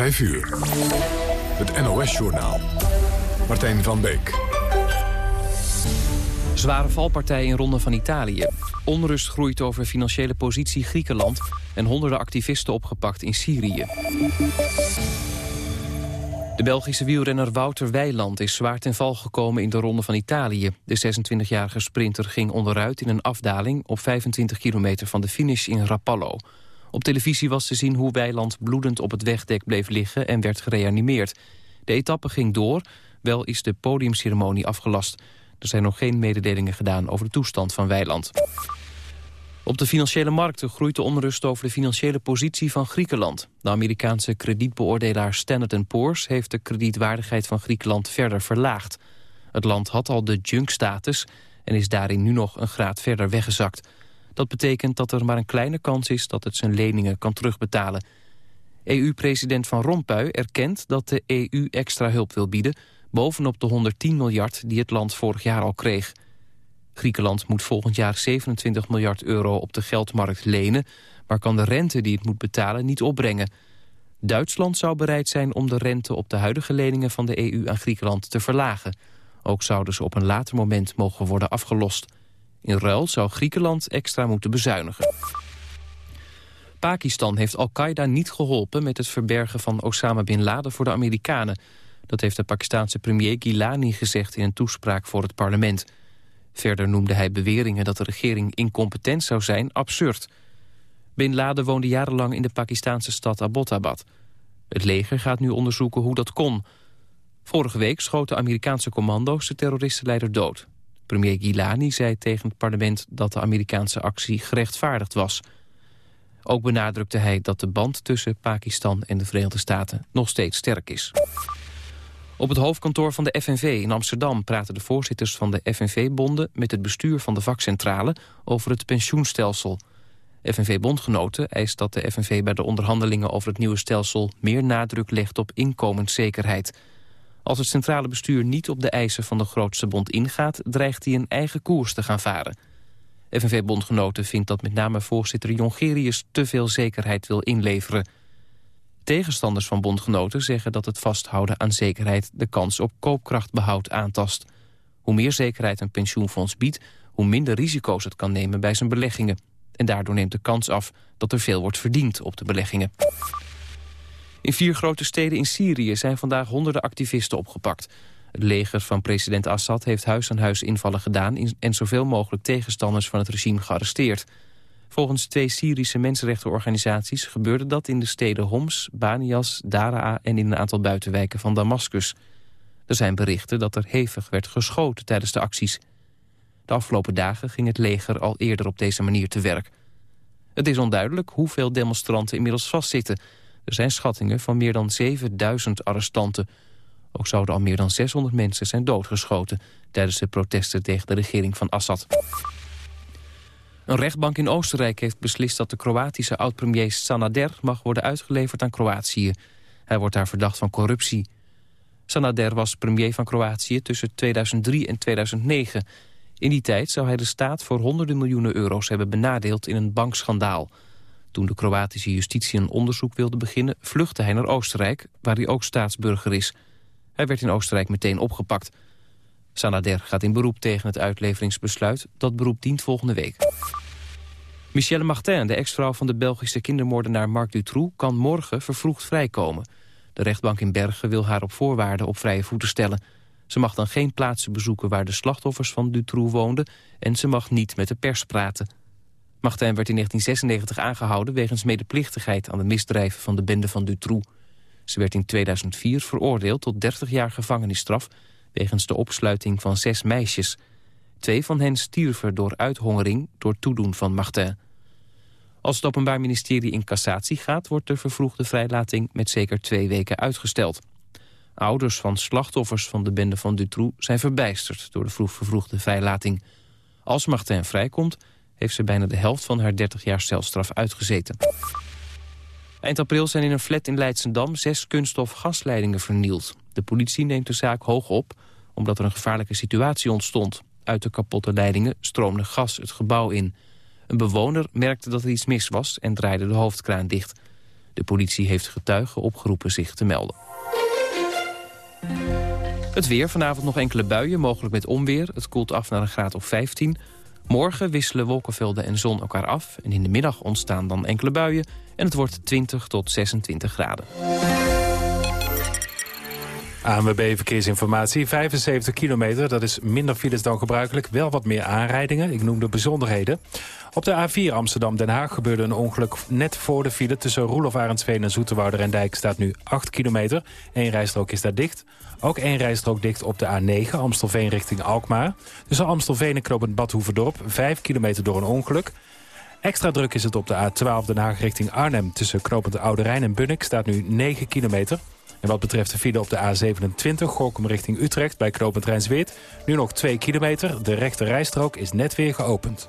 5 uur. Het NOS-journaal. Martijn van Beek. Zware valpartij in Ronde van Italië. Onrust groeit over financiële positie Griekenland... en honderden activisten opgepakt in Syrië. De Belgische wielrenner Wouter Weiland is zwaar ten val gekomen in de Ronde van Italië. De 26-jarige sprinter ging onderuit in een afdaling op 25 kilometer van de finish in Rapallo. Op televisie was te zien hoe Weiland bloedend op het wegdek bleef liggen en werd gereanimeerd. De etappe ging door, wel is de podiumceremonie afgelast. Er zijn nog geen mededelingen gedaan over de toestand van Weiland. Op de financiële markten groeit de onrust over de financiële positie van Griekenland. De Amerikaanse kredietbeoordelaar Standard Poor's heeft de kredietwaardigheid van Griekenland verder verlaagd. Het land had al de junk-status en is daarin nu nog een graad verder weggezakt. Dat betekent dat er maar een kleine kans is dat het zijn leningen kan terugbetalen. EU-president Van Rompuy erkent dat de EU extra hulp wil bieden... bovenop de 110 miljard die het land vorig jaar al kreeg. Griekenland moet volgend jaar 27 miljard euro op de geldmarkt lenen... maar kan de rente die het moet betalen niet opbrengen. Duitsland zou bereid zijn om de rente op de huidige leningen van de EU aan Griekenland te verlagen. Ook zouden ze op een later moment mogen worden afgelost. In ruil zou Griekenland extra moeten bezuinigen. Pakistan heeft Al-Qaeda niet geholpen met het verbergen van Osama Bin Laden voor de Amerikanen. Dat heeft de Pakistanse premier Gilani gezegd in een toespraak voor het parlement. Verder noemde hij beweringen dat de regering incompetent zou zijn absurd. Bin Laden woonde jarenlang in de Pakistanse stad Abbottabad. Het leger gaat nu onderzoeken hoe dat kon. Vorige week schoten Amerikaanse commando's de terroristenleider dood. Premier Gilani zei tegen het parlement dat de Amerikaanse actie gerechtvaardigd was. Ook benadrukte hij dat de band tussen Pakistan en de Verenigde Staten nog steeds sterk is. Op het hoofdkantoor van de FNV in Amsterdam praten de voorzitters van de FNV-bonden met het bestuur van de vakcentrale over het pensioenstelsel. FNV-bondgenoten eist dat de FNV bij de onderhandelingen over het nieuwe stelsel meer nadruk legt op inkomenszekerheid. Als het centrale bestuur niet op de eisen van de grootste bond ingaat... dreigt hij een eigen koers te gaan varen. FNV-bondgenoten vindt dat met name voorzitter Jongerius... te veel zekerheid wil inleveren. Tegenstanders van bondgenoten zeggen dat het vasthouden aan zekerheid... de kans op koopkrachtbehoud aantast. Hoe meer zekerheid een pensioenfonds biedt... hoe minder risico's het kan nemen bij zijn beleggingen. En daardoor neemt de kans af dat er veel wordt verdiend op de beleggingen. In vier grote steden in Syrië zijn vandaag honderden activisten opgepakt. Het leger van president Assad heeft huis-aan-huis invallen gedaan... en zoveel mogelijk tegenstanders van het regime gearresteerd. Volgens twee Syrische mensenrechtenorganisaties gebeurde dat in de steden Homs, Banias, Daraa en in een aantal buitenwijken van Damascus. Er zijn berichten dat er hevig werd geschoten tijdens de acties. De afgelopen dagen ging het leger al eerder op deze manier te werk. Het is onduidelijk hoeveel demonstranten inmiddels vastzitten... Er zijn schattingen van meer dan 7000 arrestanten. Ook zouden al meer dan 600 mensen zijn doodgeschoten... tijdens de protesten tegen de regering van Assad. Een rechtbank in Oostenrijk heeft beslist dat de Kroatische oud-premier Sanader mag worden uitgeleverd aan Kroatië. Hij wordt daar verdacht van corruptie. Sanader was premier van Kroatië tussen 2003 en 2009. In die tijd zou hij de staat voor honderden miljoenen euro's hebben benadeeld in een bankschandaal. Toen de Kroatische justitie een onderzoek wilde beginnen... vluchtte hij naar Oostenrijk, waar hij ook staatsburger is. Hij werd in Oostenrijk meteen opgepakt. Sanader gaat in beroep tegen het uitleveringsbesluit. Dat beroep dient volgende week. Michelle Martin, de ex-vrouw van de Belgische kindermoordenaar Marc Dutroux... kan morgen vervroegd vrijkomen. De rechtbank in Bergen wil haar op voorwaarden op vrije voeten stellen. Ze mag dan geen plaatsen bezoeken waar de slachtoffers van Dutroux woonden... en ze mag niet met de pers praten. Martin werd in 1996 aangehouden wegens medeplichtigheid aan de misdrijven van de bende van Dutroux. Ze werd in 2004 veroordeeld tot 30 jaar gevangenisstraf wegens de opsluiting van zes meisjes. Twee van hen stierven door uithongering door toedoen van Martin. Als het Openbaar Ministerie in cassatie gaat... wordt de vervroegde vrijlating met zeker twee weken uitgesteld. Ouders van slachtoffers van de bende van Dutroux zijn verbijsterd... door de vroeg vervroegde vrijlating. Als Martin vrijkomt heeft ze bijna de helft van haar 30 jaar celstraf uitgezeten. Eind april zijn in een flat in Leidsendam zes kunststof gasleidingen vernield. De politie neemt de zaak hoog op omdat er een gevaarlijke situatie ontstond. Uit de kapotte leidingen stroomde gas het gebouw in. Een bewoner merkte dat er iets mis was en draaide de hoofdkraan dicht. De politie heeft getuigen opgeroepen zich te melden. Het weer, vanavond nog enkele buien, mogelijk met onweer. Het koelt af naar een graad of 15. Morgen wisselen wolkenvelden en zon elkaar af. En in de middag ontstaan dan enkele buien. En het wordt 20 tot 26 graden. ANWB Verkeersinformatie, 75 kilometer. Dat is minder files dan gebruikelijk. Wel wat meer aanrijdingen. Ik noem de bijzonderheden. Op de A4 Amsterdam-Den Haag gebeurde een ongeluk net voor de file... tussen Roelof Arendsveen en Zoeterwouder en Dijk staat nu 8 kilometer. Eén rijstrook is daar dicht. Ook één rijstrook dicht op de A9 Amstelveen richting Alkmaar. Tussen Amstelveen en Knoopend Badhoevedorp 5 kilometer door een ongeluk. Extra druk is het op de A12 Den Haag richting Arnhem... tussen Knopend Oude Rijn en Bunnik staat nu 9 kilometer... En wat betreft de file op de A27, Gorkum richting Utrecht bij Knopend Rijnsweert... nu nog 2 kilometer, de rechte rijstrook is net weer geopend.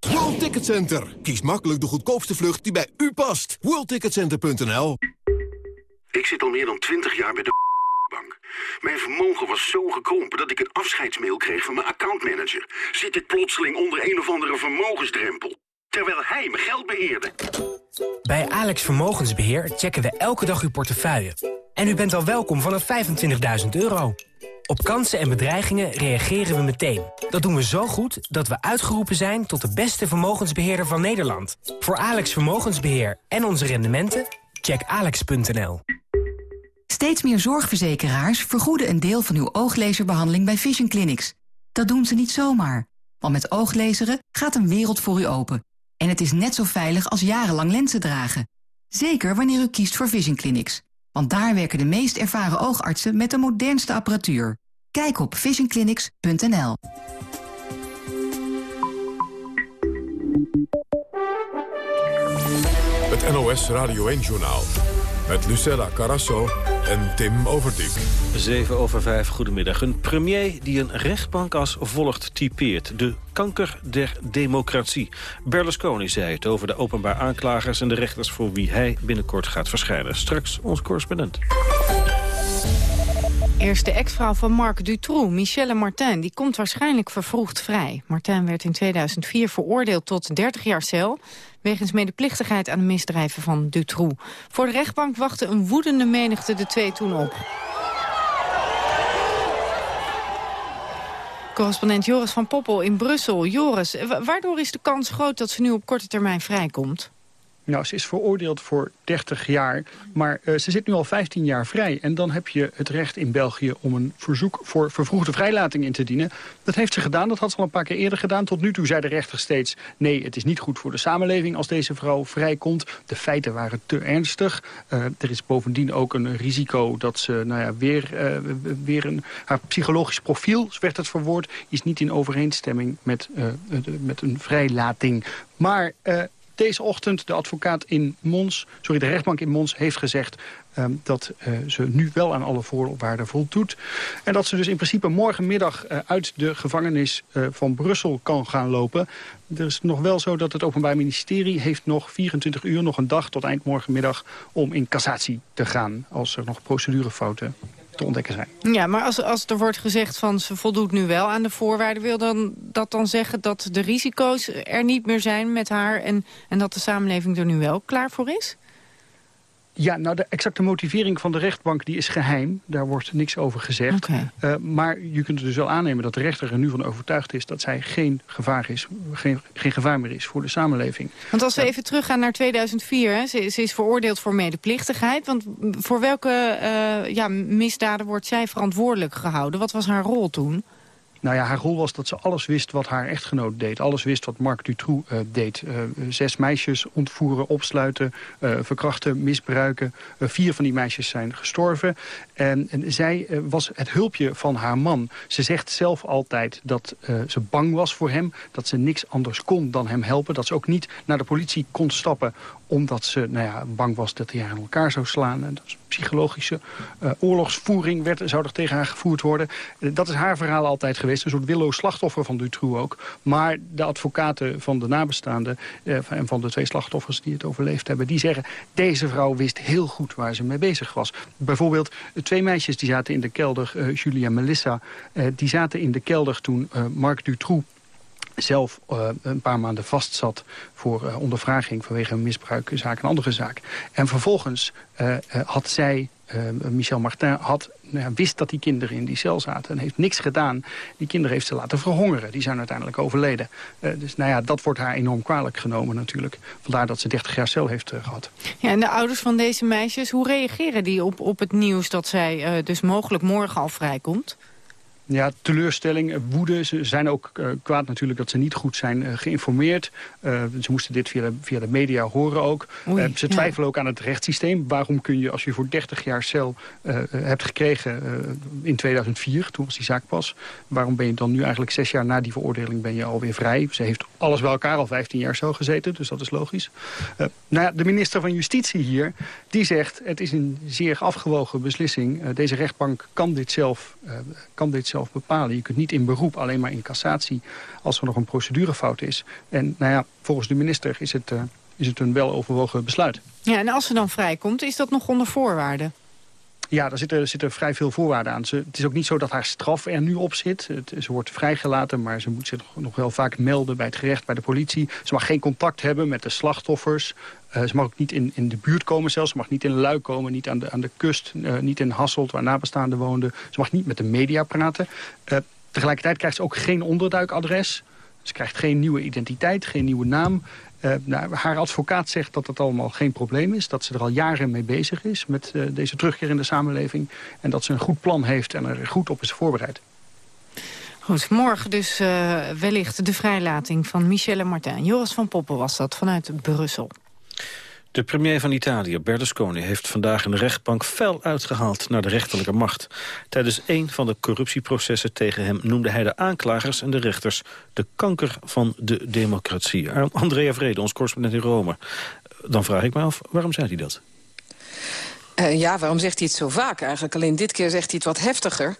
World Ticket Center. Kies makkelijk de goedkoopste vlucht die bij u past. WorldTicketCenter.nl Ik zit al meer dan 20 jaar bij de bank. Mijn vermogen was zo gekrompen dat ik een afscheidsmail kreeg van mijn accountmanager. Zit ik plotseling onder een of andere vermogensdrempel. Terwijl hij mijn geld beheerde. Bij Alex Vermogensbeheer checken we elke dag uw portefeuille en u bent al welkom vanaf 25.000 euro. Op kansen en bedreigingen reageren we meteen. Dat doen we zo goed dat we uitgeroepen zijn tot de beste vermogensbeheerder van Nederland. Voor Alex Vermogensbeheer en onze rendementen, check alex.nl. Steeds meer zorgverzekeraars vergoeden een deel van uw ooglezerbehandeling bij Vision Clinics. Dat doen ze niet zomaar, want met ooglezeren gaat een wereld voor u open. En het is net zo veilig als jarenlang lenzen dragen. Zeker wanneer u kiest voor Vision Clinics. Want daar werken de meest ervaren oogartsen met de modernste apparatuur. Kijk op visionclinics.nl. Het NOS Radio 1-journaal met Lucella Carasso en Tim Overdiep. 7 over 5, goedemiddag. Een premier die een rechtbank als volgt typeert. De kanker der democratie. Berlusconi zei het over de openbaar aanklagers en de rechters... voor wie hij binnenkort gaat verschijnen. Straks ons correspondent. Eerste ex-vrouw van Marc Dutroux, Michelle Martin, die komt waarschijnlijk vervroegd vrij. Martin werd in 2004 veroordeeld tot 30 jaar cel... wegens medeplichtigheid aan de misdrijven van Dutroux. Voor de rechtbank wachtte een woedende menigte de twee toen op. Correspondent Joris van Poppel in Brussel. Joris, waardoor is de kans groot dat ze nu op korte termijn vrijkomt? Nou, ze is veroordeeld voor 30 jaar, maar uh, ze zit nu al 15 jaar vrij. En dan heb je het recht in België om een verzoek voor vervroegde vrijlating in te dienen. Dat heeft ze gedaan, dat had ze al een paar keer eerder gedaan. Tot nu toe zei de rechter steeds, nee, het is niet goed voor de samenleving als deze vrouw vrijkomt. De feiten waren te ernstig. Uh, er is bovendien ook een risico dat ze nou ja, weer, uh, weer een... Haar psychologisch profiel, werd het verwoord, is niet in overeenstemming met, met een vrijlating. Maar deze ochtend de advocaat in Mons, sorry, de rechtbank in Mons heeft gezegd ehm, dat uh, ze nu wel aan alle voorwaarden voldoet. En dat ze dus in principe morgenmiddag uh, uit de gevangenis uh, van Brussel kan gaan lopen. Er is nog wel zo dat het Openbaar Ministerie heeft nog 24 uur, nog een dag tot eind morgenmiddag... om in cassatie te gaan als er nog procedurefouten ontdekken zijn. Ja, maar als, als er wordt gezegd van ze voldoet nu wel aan de voorwaarden... wil dan, dat dan zeggen dat de risico's er niet meer zijn met haar... en, en dat de samenleving er nu wel klaar voor is? Ja, nou de exacte motivering van de rechtbank die is geheim. Daar wordt niks over gezegd. Uh, maar je kunt dus wel aannemen dat de rechter er nu van overtuigd is... dat zij geen gevaar, is, geen, geen gevaar meer is voor de samenleving. Want als we even teruggaan naar 2004... Hè, ze, ze, is veroordeeld voor medeplichtigheid. Want voor welke uh, ja, misdaden wordt zij verantwoordelijk gehouden? Wat was haar rol toen? Nou ja, haar rol was dat ze alles wist wat haar echtgenoot deed. Alles wist wat Marc Dutroux uh, deed. Uh, zes meisjes ontvoeren, opsluiten, uh, verkrachten, misbruiken. vier van die meisjes zijn gestorven. En, en zij was het hulpje van haar man. Ze zegt zelf altijd dat ze bang was voor hem. Dat ze niks anders kon dan hem helpen. Dat ze ook niet naar de politie kon stappen omdat ze nou ja, bang was dat hij haar in elkaar zou slaan. En dat is psychologische uh, oorlogsvoering werd, zou er tegen haar gevoerd worden. Dat is haar verhaal altijd geweest. Een soort willoos slachtoffer van Dutroux ook. Maar de advocaten van de nabestaanden uh, en van de twee slachtoffers die het overleefd hebben... die zeggen, deze vrouw wist heel goed waar ze mee bezig was. Bijvoorbeeld twee meisjes die zaten in de kelder, Julia en Melissa... die zaten in de kelder toen Marc Dutroux zelf uh, een paar maanden vastzat voor uh, ondervraging vanwege een misbruikzaak en andere zaak. En vervolgens had zij, Michel Martin, had, nou, wist dat die kinderen in die cel zaten en heeft niks gedaan. Die kinderen heeft ze laten verhongeren. Die zijn uiteindelijk overleden. dus nou ja, dat wordt haar enorm kwalijk genomen natuurlijk. Vandaar dat ze 30 jaar cel heeft gehad. Ja, en de ouders van deze meisjes, hoe reageren die op, op het nieuws dat zij dus mogelijk morgen al vrijkomt? Ja, teleurstelling, eh, woede. Ze zijn ook uh, kwaad natuurlijk dat ze niet goed zijn uh, geïnformeerd. Uh, ze moesten dit via de, via de media horen ook. Oei, ze twijfelen ja. ook aan het rechtssysteem. Waarom kun je, als je voor 30 jaar cel hebt gekregen in 2004, toen was die zaak pas... waarom ben je dan nu eigenlijk zes jaar na die veroordeling ben je alweer vrij? Ze heeft alles bij elkaar al 15 jaar cel gezeten, dus dat is logisch. nou ja, de minister van Justitie hier, die zegt... het is een zeer afgewogen beslissing. deze rechtbank kan dit zelf, kan dit zelf zelf bepalen. Je kunt niet in beroep, alleen maar in cassatie, als er nog een procedurefout is. En nou ja, volgens de minister is het, uh, is het een weloverwogen besluit. Ja, en als ze dan vrijkomt, is dat nog onder voorwaarden? Ja, daar zitten, zitten vrij veel voorwaarden aan. Ze, het is ook niet zo dat haar straf er nu op zit. Het, ze wordt vrijgelaten, maar ze moet zich nog, nog, wel vaak melden bij het gerecht, bij de politie. Ze mag geen contact hebben met de slachtoffers. Uh, ze mag ook niet in, in de buurt komen zelfs. Ze mag niet in Luik komen, niet aan de, aan de kust, uh, niet in Hasselt, waar nabestaanden woonden. Ze mag niet met de media praten. Uh, tegelijkertijd krijgt ze ook geen onderduikadres. Ze krijgt geen nieuwe identiteit, geen nieuwe naam. Nou, haar advocaat zegt dat het allemaal geen probleem is. Dat ze er al jaren mee bezig is met deze terugkeer in de samenleving. En dat ze een goed plan heeft en er goed op is voorbereid. Goed, morgen dus wellicht de vrijlating van Michelle Martin. Joris van Poppen was dat vanuit Brussel. De premier van Italië, Berlusconi, heeft vandaag een rechtbank fel uitgehaald naar de rechterlijke macht. Tijdens een van de corruptieprocessen tegen hem noemde hij de aanklagers en de rechters de kanker van de democratie. Andrea Vrede, ons correspondent in Rome. Dan vraag ik me af, waarom zei hij dat? Uh, ja, waarom zegt hij het zo vaak eigenlijk? Alleen dit keer zegt hij het wat heftiger.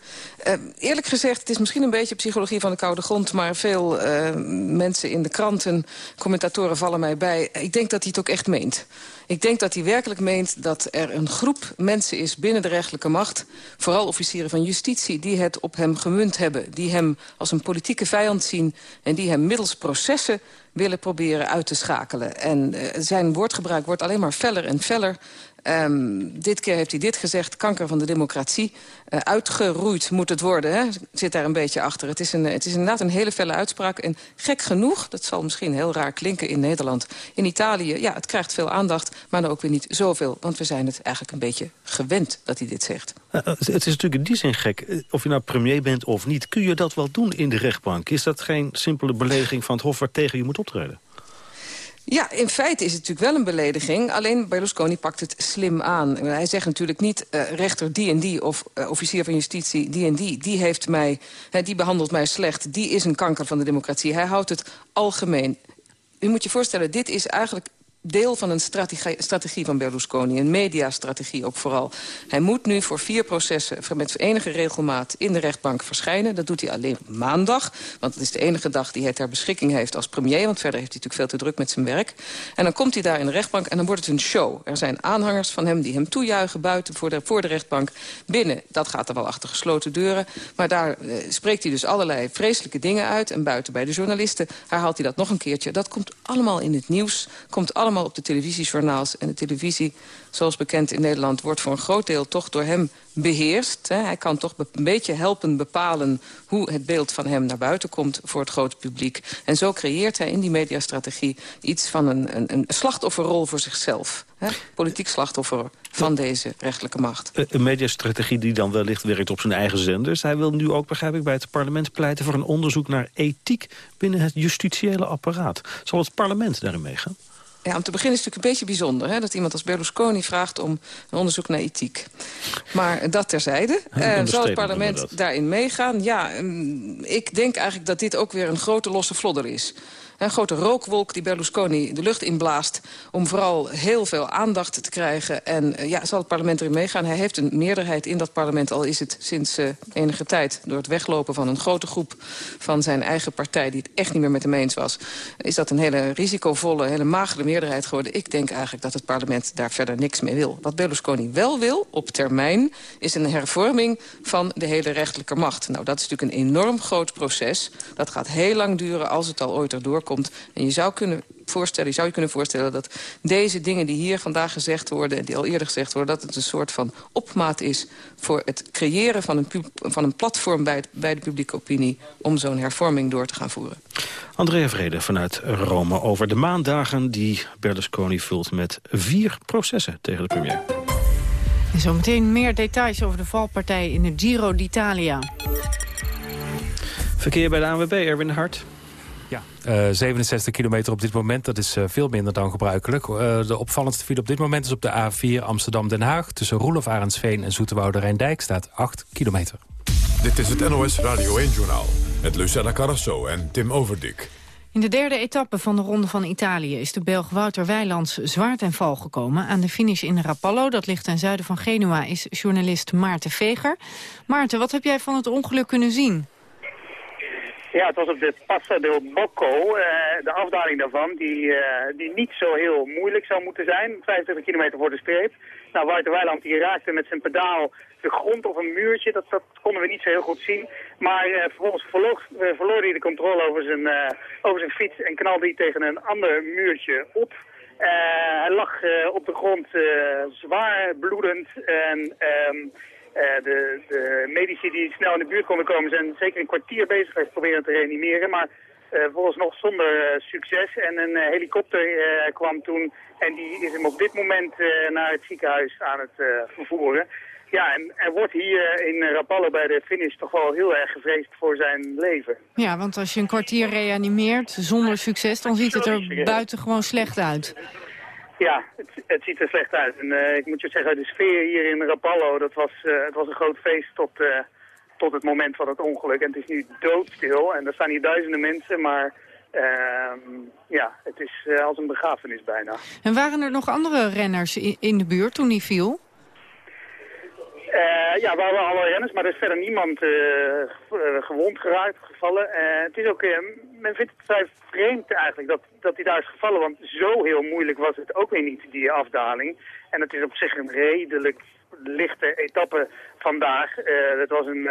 Uh, eerlijk gezegd, het is misschien een beetje psychologie van de koude grond... maar veel uh, mensen in de kranten, commentatoren vallen mij bij. Ik denk dat hij het ook echt meent. Ik denk dat hij werkelijk meent dat er een groep mensen is binnen de rechtelijke macht... vooral officieren van justitie, die het op hem gemunt hebben. Die hem als een politieke vijand zien en die hem middels processen willen proberen uit te schakelen. En uh, zijn woordgebruik wordt alleen maar feller en feller. Um, dit keer heeft hij dit gezegd, kanker van de democratie. Uh, uitgeroeid moet het worden, hè? zit daar een beetje achter. Het is, een, het is inderdaad een hele felle uitspraak. En gek genoeg, dat zal misschien heel raar klinken in Nederland... in Italië, ja, het krijgt veel aandacht, maar dan ook weer niet zoveel. Want we zijn het eigenlijk een beetje gewend dat hij dit zegt. Uh, het is natuurlijk in die zin gek. Of je nou premier bent of niet, kun je dat wel doen in de rechtbank? Is dat geen simpele belediging van het hof waar tegen je moet optreden? Ja, in feite is het natuurlijk wel een belediging. Alleen Berlusconi pakt het slim aan. Hij zegt natuurlijk niet uh, rechter die en die... of uh, officier van justitie die en die. Die, heeft mij, die behandelt mij slecht. Die is een kanker van de democratie. Hij houdt het algemeen. U moet je voorstellen, dit is eigenlijk deel van een strategie, strategie van Berlusconi. Een mediastrategie ook vooral. Hij moet nu voor vier processen met enige regelmaat in de rechtbank verschijnen. Dat doet hij alleen maandag. Want het is de enige dag die hij ter beschikking heeft als premier. Want verder heeft hij natuurlijk veel te druk met zijn werk. En dan komt hij daar in de rechtbank en dan wordt het een show. Er zijn aanhangers van hem die hem toejuichen buiten voor de, voor de rechtbank. Binnen, dat gaat er wel achter gesloten deuren. Maar daar uh, spreekt hij dus allerlei vreselijke dingen uit. En buiten bij de journalisten herhaalt hij dat nog een keertje. Dat komt allemaal in het nieuws. Komt allemaal allemaal op de televisiejournaals. En de televisie, zoals bekend in Nederland... wordt voor een groot deel toch door hem beheerst. Hè. Hij kan toch een beetje helpen bepalen hoe het beeld van hem naar buiten komt voor het grote publiek. En zo creëert hij in die mediastrategie iets van een, een, een slachtofferrol voor zichzelf. Hè. Politiek slachtoffer van deze rechtelijke macht. Een mediastrategie die dan wellicht werkt op zijn eigen zenders. Hij wil nu ook, begrijp ik, bij het parlement pleiten voor een onderzoek naar ethiek binnen het justitiële apparaat. Zal het parlement daarin meegaan? Ja, om te beginnen is het natuurlijk een beetje bijzonder... Hè, dat iemand als Berlusconi vraagt om een onderzoek naar ethiek. Maar dat terzijde. Uh, zal het parlement daarin meegaan? Ja, um, ik denk eigenlijk dat dit ook weer een grote losse vlodder is. Een grote rookwolk die Berlusconi de lucht inblaast... om vooral heel veel aandacht te krijgen. En uh, ja, zal het parlement erin meegaan? Hij heeft een meerderheid in dat parlement... al is het sinds uh, enige tijd door het weglopen van een grote groep... van zijn eigen partij die het echt niet meer met hem eens was... is dat een hele risicovolle, hele magere meerderheid geworden. Ik denk eigenlijk dat het parlement daar verder niks mee wil. Wat Berlusconi wel wil, op termijn, is een hervorming... van de hele rechterlijke macht. Nou, dat is natuurlijk een enorm groot proces. Dat gaat heel lang duren als het al ooit erdoor komt. En je zou kunnen voorstellen, je zou je kunnen voorstellen dat deze dingen die hier vandaag gezegd worden... en die al eerder gezegd worden, dat het een soort van opmaat is... voor het creëren van een, van een platform bij, het, bij de publieke opinie... om zo'n hervorming door te gaan voeren. Andrea Vrede vanuit Rome over de maandagen die Berlusconi vult... met vier processen tegen de premier. En zometeen meer details over de valpartij in de Giro d'Italia. Verkeer bij de ANWB, Erwin Hart. Ja, uh, 67 kilometer op dit moment. Dat is uh, veel minder dan gebruikelijk. Uh, de opvallendste file op dit moment is op de A4 Amsterdam-Den Haag. Tussen Roelof Arendsveen en Zoeterwoude Rijndijk staat 8 kilometer. Dit is het NOS Radio 1-journaal met Lucella Carrasso en Tim Overdik. In de derde etappe van de Ronde van Italië is de Belg Wouter Weilands zwaar ten val gekomen. Aan de finish in Rapallo, dat ligt ten zuiden van Genua, is journalist Maarten Veger. Maarten, wat heb jij van het ongeluk kunnen zien? Ja, het was op de Passa del Bocco, uh, de afdaling daarvan, die, uh, die niet zo heel moeilijk zou moeten zijn. 25 kilometer voor de streep. Nou, Wouter Weiland die raakte met zijn pedaal de grond of een muurtje. Dat, dat konden we niet zo heel goed zien. Maar uh, vervolgens verloor, hij de controle over zijn, over zijn fiets en knalde hij tegen een ander muurtje op. hij lag op de grond zwaar bloedend en... Uh, de, de, medici die snel in de buurt konden komen zijn zeker een kwartier bezig geweest proberen te reanimeren. Maar uh, volgens nog zonder uh, succes. En een helikopter kwam toen en die is hem op dit moment naar het ziekenhuis aan het vervoeren. Ja, en er wordt hier in Rapallo bij de finish toch wel heel erg gevreesd voor zijn leven. Ja, want als je een kwartier reanimeert zonder succes, dan ziet het er buitengewoon slecht uit. Ja, het, het, ziet er slecht uit. En uh, ik moet je zeggen, de sfeer hier in Rapallo, dat was, uh, het was een groot feest tot, uh, tot het moment van het ongeluk. En het is nu doodstil en er staan hier duizenden mensen, maar ehm, ja, het is als een begrafenis bijna. En waren er nog andere renners in, in de buurt toen hij viel? Uh, ja, we hadden alle renners, maar er is verder niemand uh, gewond geraakt, gevallen. Uh, het is ook, men vindt het vrij vreemd eigenlijk dat, dat hij daar is gevallen, want zo heel moeilijk was het ook weer niet, die afdaling. En het is op zich een redelijk lichte etappe vandaag. het was een,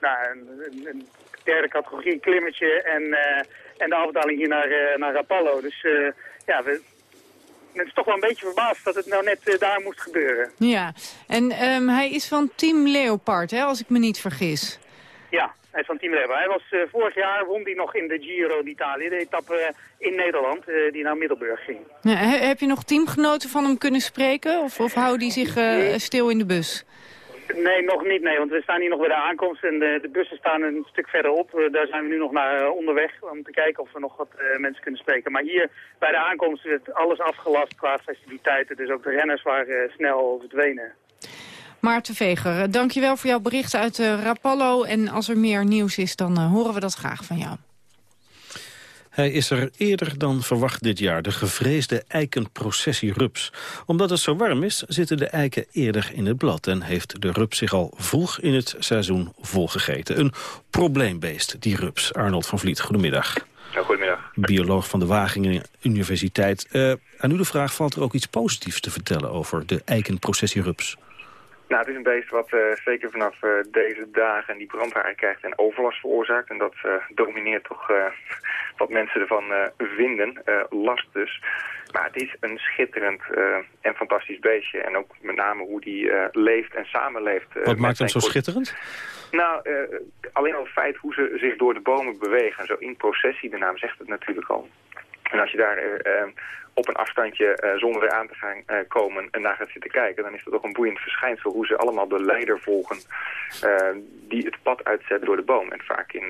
nou, een, derde categorie klimmetje en, en de afdaling hier naar, naar Rapallo. Dus ja, we, het is toch wel een beetje verbaasd dat het nou net uh, daar moest gebeuren. Ja, en um, hij is van Team Leopard, hè, als ik me niet vergis. Ja, hij is van Team Leopard. Hij was, uh, vorig jaar won hij nog in de Giro d'Italia, de etappe in Nederland, uh, die naar Middelburg ging. Ja, heb je nog teamgenoten van hem kunnen spreken? Of, of houden die zich stil in de bus? Nee, nog niet, nee, want we staan hier nog bij de aankomst en de, de bussen staan een stuk verderop. Uh, daar zijn we nu nog naar uh, onderweg om te kijken of we nog wat uh, mensen kunnen spreken. Maar hier bij de aankomst werd alles afgelast qua festiviteiten, dus ook de renners waren snel verdwenen. Maarten Veger, dankjewel voor jouw bericht uit Rapallo. En als er meer nieuws is, dan horen we dat graag van jou. Hij is er eerder dan verwacht dit jaar, de gevreesde eikenprocessierups. Omdat het zo warm is, zitten de eiken eerder in het blad... en heeft de rups zich al vroeg in het seizoen volgegeten. Een probleembeest, die rups. Arnold van Vliet, goedemiddag. Ja, goedemiddag. Bioloog van de Wageningen Universiteit. Uh, aan u de vraag, valt er ook iets positiefs te vertellen over de eikenprocessierups? Nou, het is een beest wat uh, zeker vanaf uh, deze dagen die brandhaar krijgt en overlast veroorzaakt. En dat uh, domineert toch wat mensen ervan vinden. last dus. Maar het is een schitterend en fantastisch beestje. En ook met name hoe die leeft en samenleeft. wat maakt hem zo schitterend? Nou, alleen al het feit hoe ze zich door de bomen bewegen. Zo in processie, de naam zegt het natuurlijk al. En als je daar op een afstandje uh, zonder aan te gaan uh, komen en naar gaat zitten kijken, dan is dat toch een boeiend verschijnsel hoe ze allemaal de leider volgen uh, die het pad uitzet door de boom. En vaak in,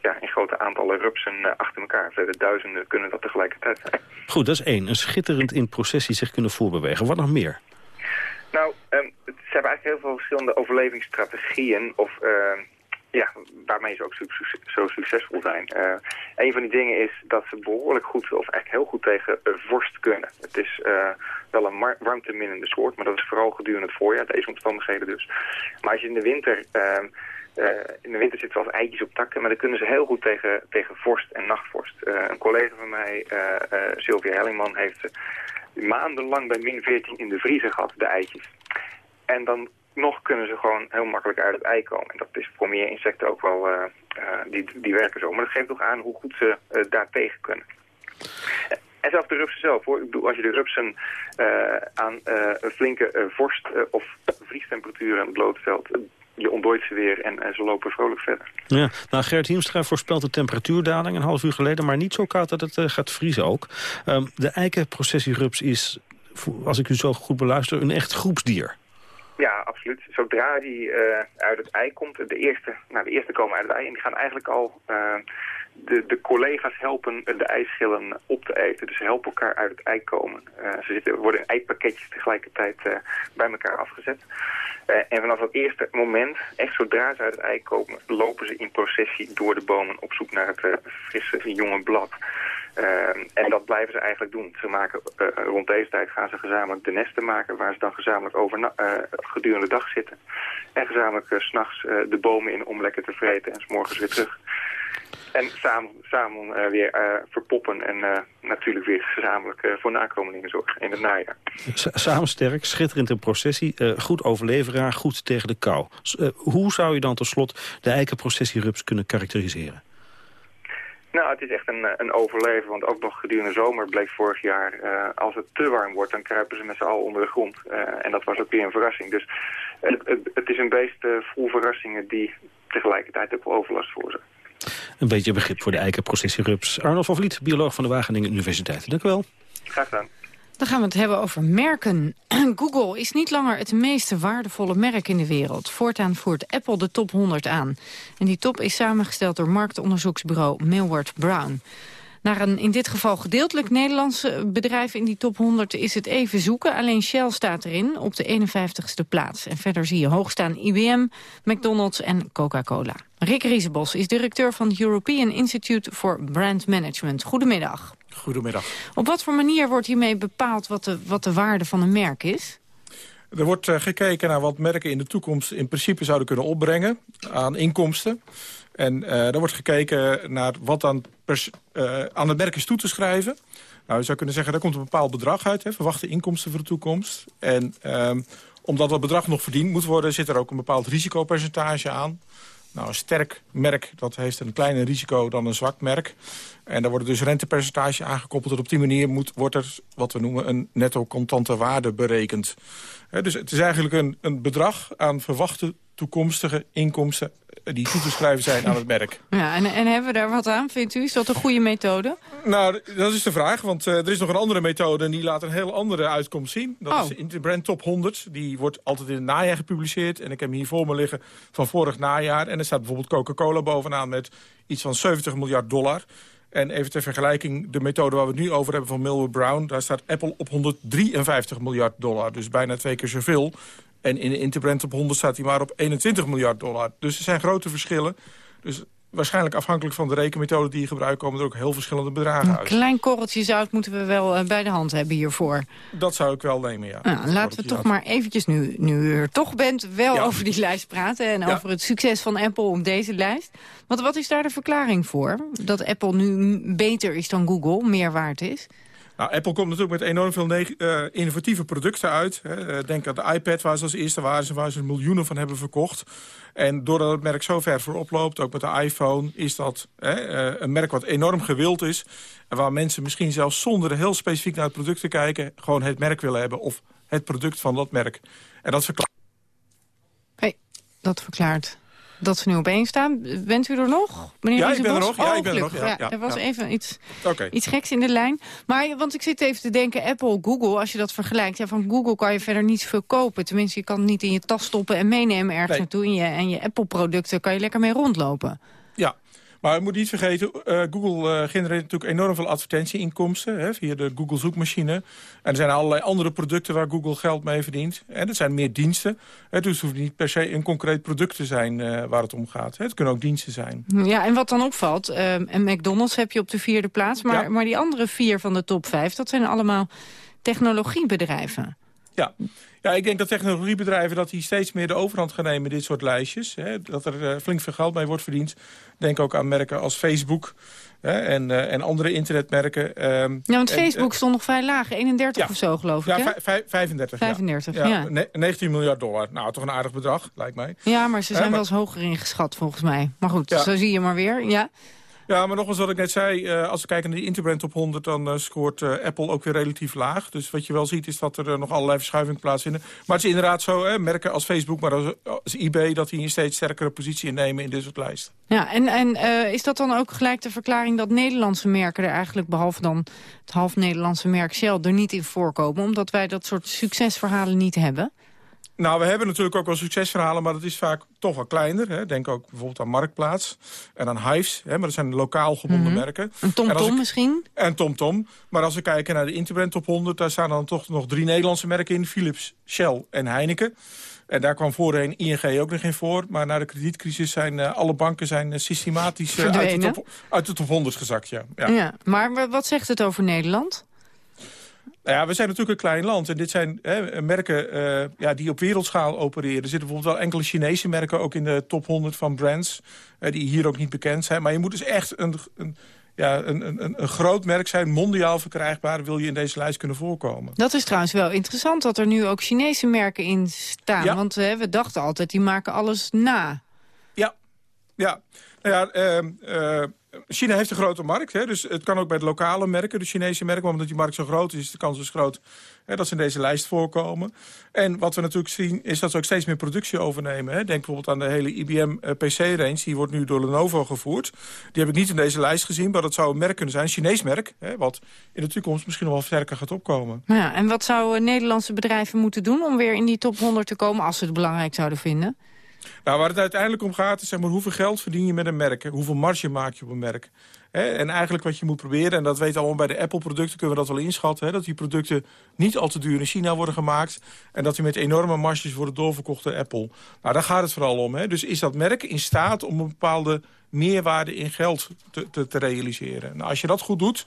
ja, in grote aantallen rupsen achter elkaar. Vele duizenden kunnen dat tegelijkertijd zijn. Goed, dat is één. Een schitterend in processie zich kunnen voorbewegen. Wat nog meer? Nou, um, ze hebben eigenlijk heel veel verschillende overlevingsstrategieën of ja, waarmee ze ook zo succesvol zijn. Uh, een van die dingen is dat ze behoorlijk goed, of eigenlijk heel goed tegen uh, vorst kunnen. Het is uh, wel een warmteminnende soort, maar dat is vooral gedurende het voorjaar, deze omstandigheden dus. Maar als je in de winter... Ehm, in de winter zitten ze als eitjes op takken, maar dan kunnen ze heel goed tegen, tegen vorst en nachtvorst. een collega van mij, Sylvia Hellingman, heeft maandenlang bij min 14 in de vriezer gehad, de eitjes. En dan nog kunnen ze gewoon heel makkelijk uit het ei komen. En dat is voor meer insecten ook wel, uh, die, die werken zo. Maar dat geeft toch aan hoe goed ze uh, daar tegen kunnen. En zelfs de rupsen zelf, hoor. Ik bedoel, als je de rupsen aan een flinke vorst of vriestemperatuur aan het blootstelt... je ontdooit ze weer en, ze lopen vrolijk verder. Ja, nou Gert Hiemstra voorspelt de temperatuurdaling een half uur geleden... maar niet zo koud dat het gaat vriezen ook. Um, de eikenprocessierups is, als ik u zo goed beluister, een echt groepsdier. Ja, absoluut. Zodra die uh, uit het ei komt, de eerste, nou, de eerste komen uit het ei en die gaan eigenlijk al uh, de, de collega's helpen de eischillen op te eten. Dus ze helpen elkaar uit het ei komen. Uh, ze zitten, worden in eipakketjes tegelijkertijd bij elkaar afgezet. en vanaf dat eerste moment, echt zodra ze uit het ei komen, lopen ze in processie door de bomen op zoek naar het frisse jonge blad. En dat blijven ze eigenlijk doen. Ze maken, rond deze tijd gaan ze gezamenlijk de nesten maken... waar ze dan gezamenlijk over gedurende de dag zitten. En gezamenlijk s s'nachts de bomen in om lekker te vreten en s morgens weer terug. En samen, samen weer verpoppen en natuurlijk weer gezamenlijk voor nakomelingen zorgen in het najaar. samen sterk, schitterend in processie, goed overleveraar, goed tegen de kou. hoe zou je dan tot slot de eikenprocessierups kunnen karakteriseren? Nou, het is echt een, een overleven, want ook nog gedurende zomer bleek vorig jaar... Uh, als het te warm wordt, dan kruipen ze met z'n allen onder de grond. Uh, en dat was ook weer een verrassing. Dus het, het, het is een beest uh, vol verrassingen die tegelijkertijd ook wel overlast veroorzaken. Een beetje begrip voor de eikenprocessierups. Arnold van Vliet, bioloog van de Wageningen Universiteit. Dank u wel. Graag gedaan. Dan gaan we het hebben over merken. Google is niet langer het meest waardevolle merk in de wereld. Voortaan voert Apple de top 100 aan. En die top is samengesteld door marktonderzoeksbureau Millward Brown. Naar een in dit geval gedeeltelijk Nederlandse bedrijf in die top 100 is het even zoeken. Alleen Shell staat erin op de 51ste plaats. En verder zie je hoogstaan IBM, McDonald's en Coca-Cola. Rick Riesebos is directeur van het European Institute for Brand Management. Goedemiddag. Goedemiddag. Op wat voor manier wordt hiermee bepaald wat de, wat de waarde van een merk is? Er wordt uh, gekeken naar wat merken in de toekomst in principe zouden kunnen opbrengen aan inkomsten. En uh, er wordt gekeken naar wat aan, uh, aan het merk is toe te schrijven. Nou, je zou kunnen zeggen, daar komt een bepaald bedrag uit, hè, verwachte inkomsten voor de toekomst. En ehm, omdat dat bedrag nog verdiend moet worden, zit er ook een bepaald risicopercentage aan. Nou, een sterk merk dat heeft een kleiner risico dan een zwak merk. En daar wordt dus rentepercentage aangekoppeld. En op die manier moet, wordt er wat we noemen een netto contante waarde berekend. dus het is eigenlijk een, een bedrag aan verwachte toekomstige inkomsten die toe te schrijven zijn aan het merk. Ja, en, en hebben we daar wat aan, vindt u? Is dat een goede methode? Nou, dat is de vraag, want uh, er is nog een andere methode... en die laat een heel andere uitkomst zien. Dat oh. is de Brand Top 100. Die wordt altijd in het najaar gepubliceerd. En ik heb hem hier voor me liggen van vorig najaar. En er staat bijvoorbeeld Coca-Cola bovenaan met iets van 70 miljard dollar. En even ter vergelijking, de methode waar we het nu over hebben van Millward Brown... daar staat Apple op 153 miljard dollar. Dus bijna twee keer zoveel. En in de Interbrand op 100 staat hij maar op 21 miljard dollar. Dus er zijn grote verschillen. Dus waarschijnlijk afhankelijk van de rekenmethode die je gebruikt... komen er ook heel verschillende bedragen uit. Een klein korreltje zout moeten we wel uh, bij de hand hebben hiervoor. Dat zou ik wel nemen, ja. Nou, laten we toch maar eventjes, nu, nu u er toch bent... wel over die lijst praten en over het succes van Apple op deze lijst. Want wat is daar de verklaring voor? Dat Apple nu beter is dan Google, meer waard is? Nou, Apple komt natuurlijk met enorm veel uh, innovatieve producten uit. Hè. Denk aan de iPad waar ze als eerste waren, waar ze miljoenen van hebben verkocht. En doordat het merk zo ver voorop loopt, ook met de iPhone... is dat hè, een merk wat enorm gewild is. En waar mensen misschien zelfs zonder heel specifiek naar het product te kijken... gewoon het merk willen hebben of het product van dat merk. En dat verklaart... Hey, dat verklaart dat ze nu opeens staan. Bent u er nog, meneer Ja, ik ben er nog. Ja, oh, ik ben er nog. Ja, ja, er was even iets, okay. iets geks in de lijn. Maar, want ik zit even te denken, Apple, Google, als je dat vergelijkt... Ja, van Google kan je verder niet zoveel kopen. Tenminste, je kan het niet in je tas stoppen en meenemen ergens nee. naartoe. En je, en je Apple-producten kan je lekker mee rondlopen. Ja, maar je moet niet vergeten, uh, Google uh, genereert natuurlijk enorm veel advertentieinkomsten hè, via de Google zoekmachine. En er zijn allerlei andere producten waar Google geld mee verdient. En dat zijn meer diensten. Hè, dus het hoeft niet per se een concreet product te zijn uh, waar het om gaat. Hè. Het kunnen ook diensten zijn. Ja, en wat dan opvalt, en McDonald's heb je op de vierde plaats. Maar, ja. maar die andere vier van de top vijf, dat zijn allemaal technologiebedrijven. Ja. Ja, ik denk dat technologiebedrijven dat die steeds meer de overhand gaan nemen in dit soort lijstjes. Hè, dat er uh, flink veel geld mee wordt verdiend. Denk ook aan merken als Facebook hè, en, uh, en andere internetmerken. Uh, ja, want Facebook en, stond nog vrij laag, 31 ja, of zo geloof ik. Ja, 35. 35, ja. ja. ja. 19 miljard dollar. Nou, toch een aardig bedrag, lijkt mij. Ja, maar ze zijn maar, wel eens hoger ingeschat volgens mij. Maar goed, zo zie je maar weer. Ja. Ja, maar nogmaals wat ik net zei, uh, als we kijken naar die Interbrand top 100... dan uh, scoort uh, Apple ook weer relatief laag. Dus wat je wel ziet is dat er nog allerlei verschuivingen plaatsvinden. Maar het is inderdaad zo, hè, merken als Facebook, maar als, als eBay... dat die een steeds sterkere positie innemen in dit soort lijsten. Ja, en, en is dat dan ook gelijk de verklaring dat Nederlandse merken... er eigenlijk, behalve dan het half Nederlandse merk Shell, er niet in voorkomen... omdat wij dat soort succesverhalen niet hebben? Nou, we hebben natuurlijk ook wel succesverhalen, maar dat is vaak toch wel kleiner. Hè. Denk ook bijvoorbeeld aan Marktplaats en aan Hives. Hè, maar dat zijn lokaal gebonden Mhm. merken. Een TomTom En als ik- misschien? En TomTom. Maar als we kijken naar de Interbrand Top 100... daar staan dan toch nog drie Nederlandse merken in. Philips, Shell en Heineken. En daar kwam voorheen ING ook nog in voor. Maar na de kredietcrisis zijn eh, alle banken zijn eh, systematisch eh, uit, de top, uit de top 100 gezakt. Ja. Ja. Ja. Maar wa- wat zegt het over Nederland? Nou ja, we zijn natuurlijk een klein land. En dit zijn hè, merken eh, ja, die op wereldschaal opereren. Er zitten bijvoorbeeld wel enkele Chinese merken ook in de top 100 van brands. eh, die hier ook niet bekend zijn. Maar je moet dus echt een, een, ja, een, een, een groot merk zijn, mondiaal verkrijgbaar... wil je in deze lijst kunnen voorkomen. Dat is trouwens wel interessant dat er nu ook Chinese merken in staan. Ja. Want hè, we dachten altijd, die maken alles na. Ja, ja. Nou ja, ehm, eh, China heeft een grote markt. Hè, dus het kan ook bij de lokale merken, de Chinese merken. Omdat die markt zo groot is, is de kans dus groot hè, dat ze in deze lijst voorkomen. En wat we natuurlijk zien, is dat ze ook steeds meer productie overnemen. Hè. Denk bijvoorbeeld aan de hele IBM eh. Die wordt nu door Lenovo gevoerd. Die heb ik niet in deze lijst gezien, maar dat zou een merk kunnen zijn. Een Chinees merk, hè, wat in de toekomst misschien nog wel sterker gaat opkomen. Nou ja, en wat zouden Nederlandse bedrijven moeten doen om weer in die top 100 te komen... als ze het belangrijk zouden vinden? Nou, waar het uiteindelijk om gaat is zeg maar, hoeveel geld verdien je met een merk. Hoeveel marge maak je op een merk. Hè? En eigenlijk wat je moet proberen, en dat weten we allemaal bij de Apple-producten... kunnen we dat wel inschatten, hè? dat die producten niet al te duur in China worden gemaakt... en dat die met enorme marges worden doorverkocht door Apple. Nou, daar gaat het vooral om. Hè? Dus is dat merk in staat om een bepaalde meerwaarde in geld te, te, te realiseren? Nou, als je dat goed doet...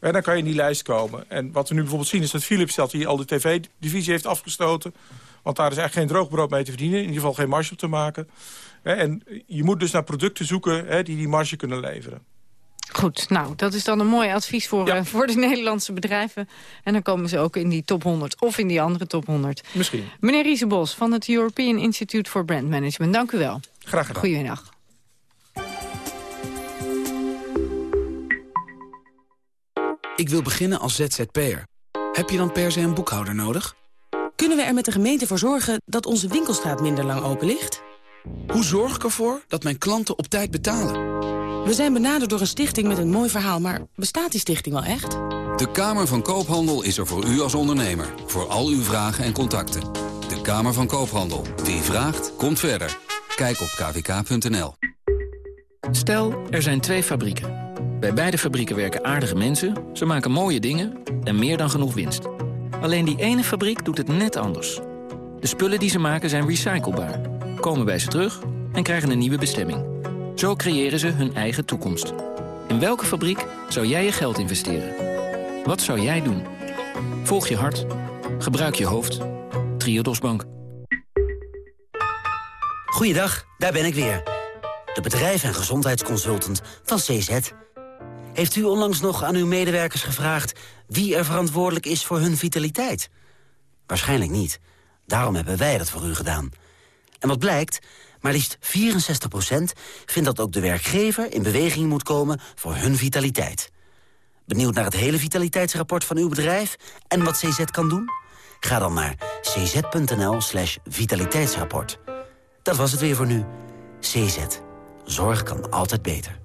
dan kan je in die lijst komen. En wat we nu bijvoorbeeld zien is dat Philips dat hij al de tv-divisie heeft afgestoten. Want daar is eigenlijk geen droogbrood mee te verdienen. In ieder geval geen marge op te maken. Hè, En je moet dus naar producten zoeken hè, die die marge kunnen leveren. Goed, nou, dat is dan een mooi advies voor, eh, voor de Nederlandse bedrijven. En dan komen ze ook in die top 100 of in die andere top 100. Misschien. Meneer Riesenbos van het European Institute for Brand Management, dank u wel. Graag gedaan. Goedemiddag. Ik wil beginnen als ZZP'er. Heb je dan per se een boekhouder nodig? Kunnen we er met de gemeente voor zorgen dat onze winkelstraat minder lang open ligt? Hoe zorg ik ervoor dat mijn klanten op tijd betalen? We zijn benaderd door een stichting met een mooi verhaal, maar bestaat die stichting wel echt? De Kamer van Koophandel is er voor u als ondernemer. Voor al uw vragen en contacten. De Kamer van Koophandel. Wie vraagt, komt verder. Kijk op kvk.nl. Stel, er zijn twee fabrieken. Bij beide fabrieken werken aardige mensen, ze maken mooie dingen en meer dan genoeg winst. Alleen die ene fabriek doet het net anders. De spullen die ze maken zijn recyclebaar, komen bij ze terug en krijgen een nieuwe bestemming. Zo creëren ze hun eigen toekomst. In welke fabriek zou jij je geld investeren? Wat zou jij doen? Volg je hart. Gebruik je hoofd. Triodos Bank. Goeiedag, daar ben ik weer. De bedrijf- en gezondheidsconsultant van CZ. Heeft u onlangs nog aan uw medewerkers gevraagd... wie er verantwoordelijk is voor hun vitaliteit? Waarschijnlijk niet. Daarom hebben wij dat voor u gedaan. En wat blijkt? Maar liefst 64% vindt dat ook de werkgever in beweging moet komen voor hun vitaliteit. Benieuwd naar het hele vitaliteitsrapport van uw bedrijf en wat CZ kan doen? Ga dan naar cz.nl slash vitaliteitsrapport. Dat was het weer voor nu. CZ. Zorg kan altijd beter.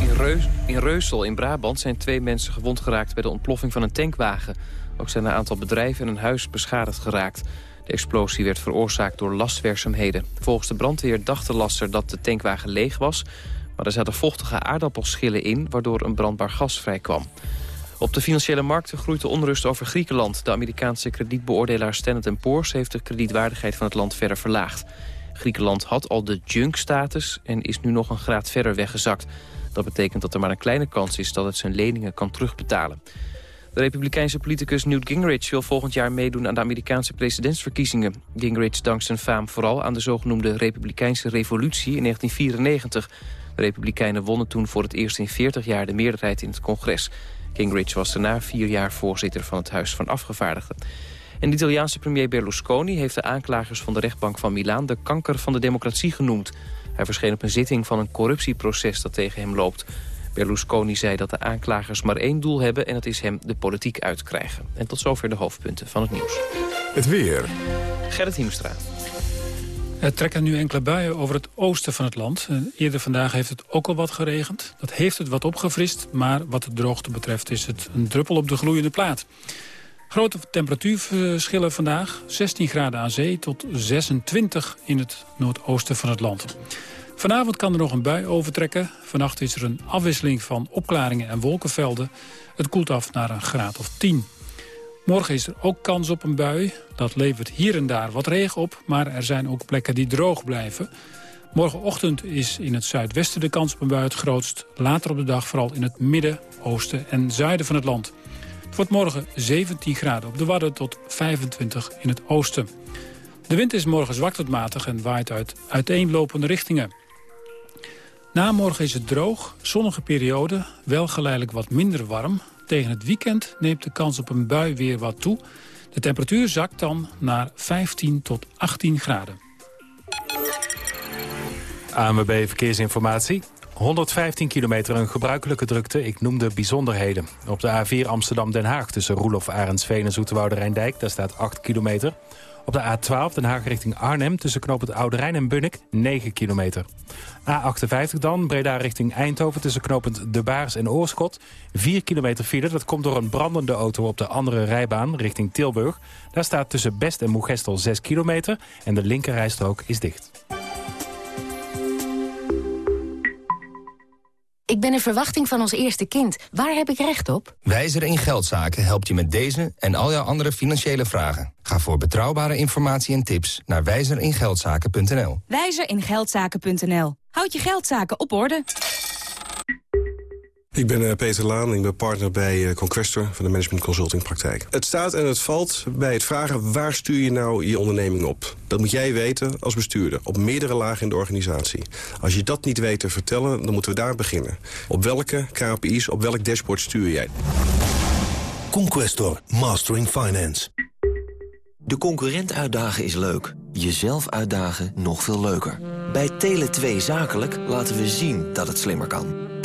In, in Reusel in Brabant zijn twee mensen gewond geraakt bij de ontploffing van een tankwagen. Ook zijn een aantal bedrijven en een huis beschadigd geraakt. De explosie werd veroorzaakt door lastwerkzaamheden. Volgens de brandweer dacht de laster dat de tankwagen leeg was... maar er zaten vochtige aardappelschillen in... waardoor een brandbaar gas vrijkwam. Op de financiële markten groeit de onrust over Griekenland. De Amerikaanse kredietbeoordelaar Standard Poor's... heeft de kredietwaardigheid van het land verder verlaagd. Griekenland had al de junk-status en is nu nog een graad verder weggezakt. Dat betekent dat er maar een kleine kans is dat het zijn leningen kan terugbetalen. De republikeinse politicus Newt Gingrich wil volgend jaar meedoen aan de Amerikaanse presidentsverkiezingen. Gingrich dankt zijn faam vooral aan de zogenoemde republikeinse revolutie in 1994. De republikeinen wonnen toen voor het eerst in 40 jaar de meerderheid in het congres. Gingrich was daarna vier jaar voorzitter van het Huis van Afgevaardigden. En de Italiaanse premier Berlusconi heeft de aanklagers van de rechtbank van Milaan de kanker van de democratie genoemd. Hij verscheen op een zitting van een corruptieproces dat tegen hem loopt. Berlusconi zei dat de aanklagers maar één doel hebben... en dat is hem de politiek uitkrijgen. En tot zover de hoofdpunten van het nieuws. Het weer. Gerrit Hiemstra. Er trekken nu enkele buien over het oosten van het land. Eh, Eerder vandaag heeft het ook al wat geregend. Dat heeft het wat opgefrist, maar wat de droogte betreft is het een druppel op de gloeiende plaat. Grote temperatuurverschillen vandaag. 16 graden aan zee tot 26 in het noordoosten van het land. Vanavond kan er nog een bui overtrekken. Vannacht is er een afwisseling van opklaringen en wolkenvelden. Het koelt af naar een graad of 10. Morgen is er ook kans op een bui. Dat levert hier en daar wat regen op, maar er zijn ook plekken die droog blijven. Morgenochtend is in het zuidwesten de kans op een bui het grootst. Later op de dag vooral in het midden, oosten en zuiden van het land. Wordt morgen 17 graden op de Wadden tot 25 in het oosten. De wind is morgen zwak tot matig en waait uit uiteenlopende richtingen. Na morgen is het droog, zonnige periode, wel geleidelijk wat minder warm. Tegen het weekend neemt de kans op een bui weer wat toe. De temperatuur zakt dan naar 15 tot 18 graden. ANWB Verkeersinformatie. 115 kilometer een gebruikelijke drukte. Ik noemde bijzonderheden. Op de A4 Amsterdam-Den Haag tussen Roelof Arendsveen en Zoeterwoude Rijndijk. Daar staat 8 kilometer. Op de A12 Den Haag richting Arnhem tussen knoop het Oude Rijn en Bunnik 9 kilometer. A58 dan, Breda richting Eindhoven tussen knooppunt De Baars en Oorschot. 4 kilometer file, dat komt door een brandende auto op de andere rijbaan richting Tilburg. Daar staat tussen Best en Moegestel 6 kilometer en de linkerrijstrook is dicht. Ik ben in verwachting van ons eerste kind. Waar heb ik recht op? Wijzer in Geldzaken helpt je met deze en al jouw andere financiële vragen. Ga voor betrouwbare informatie en tips naar wijzeringeldzaken.nl. Wijzeringeldzaken.nl. Houd je geldzaken op orde. Ik ben eh, Peter Laan, ik ben partner bij eh, Conquestor van de Management Consulting Praktijk. Het staat en het valt bij het vragen waar stuur je nou je onderneming op. Dat moet jij weten als bestuurder, op meerdere lagen in de organisatie. Als je dat niet weet te vertellen, dan moeten we daar beginnen. Op welke KPI's, op welk dashboard stuur jij? Conquestor, Mastering Finance. De concurrent uitdagen is leuk. Jezelf uitdagen nog veel leuker. Bij Tele2 Zakelijk laten we zien dat het slimmer kan.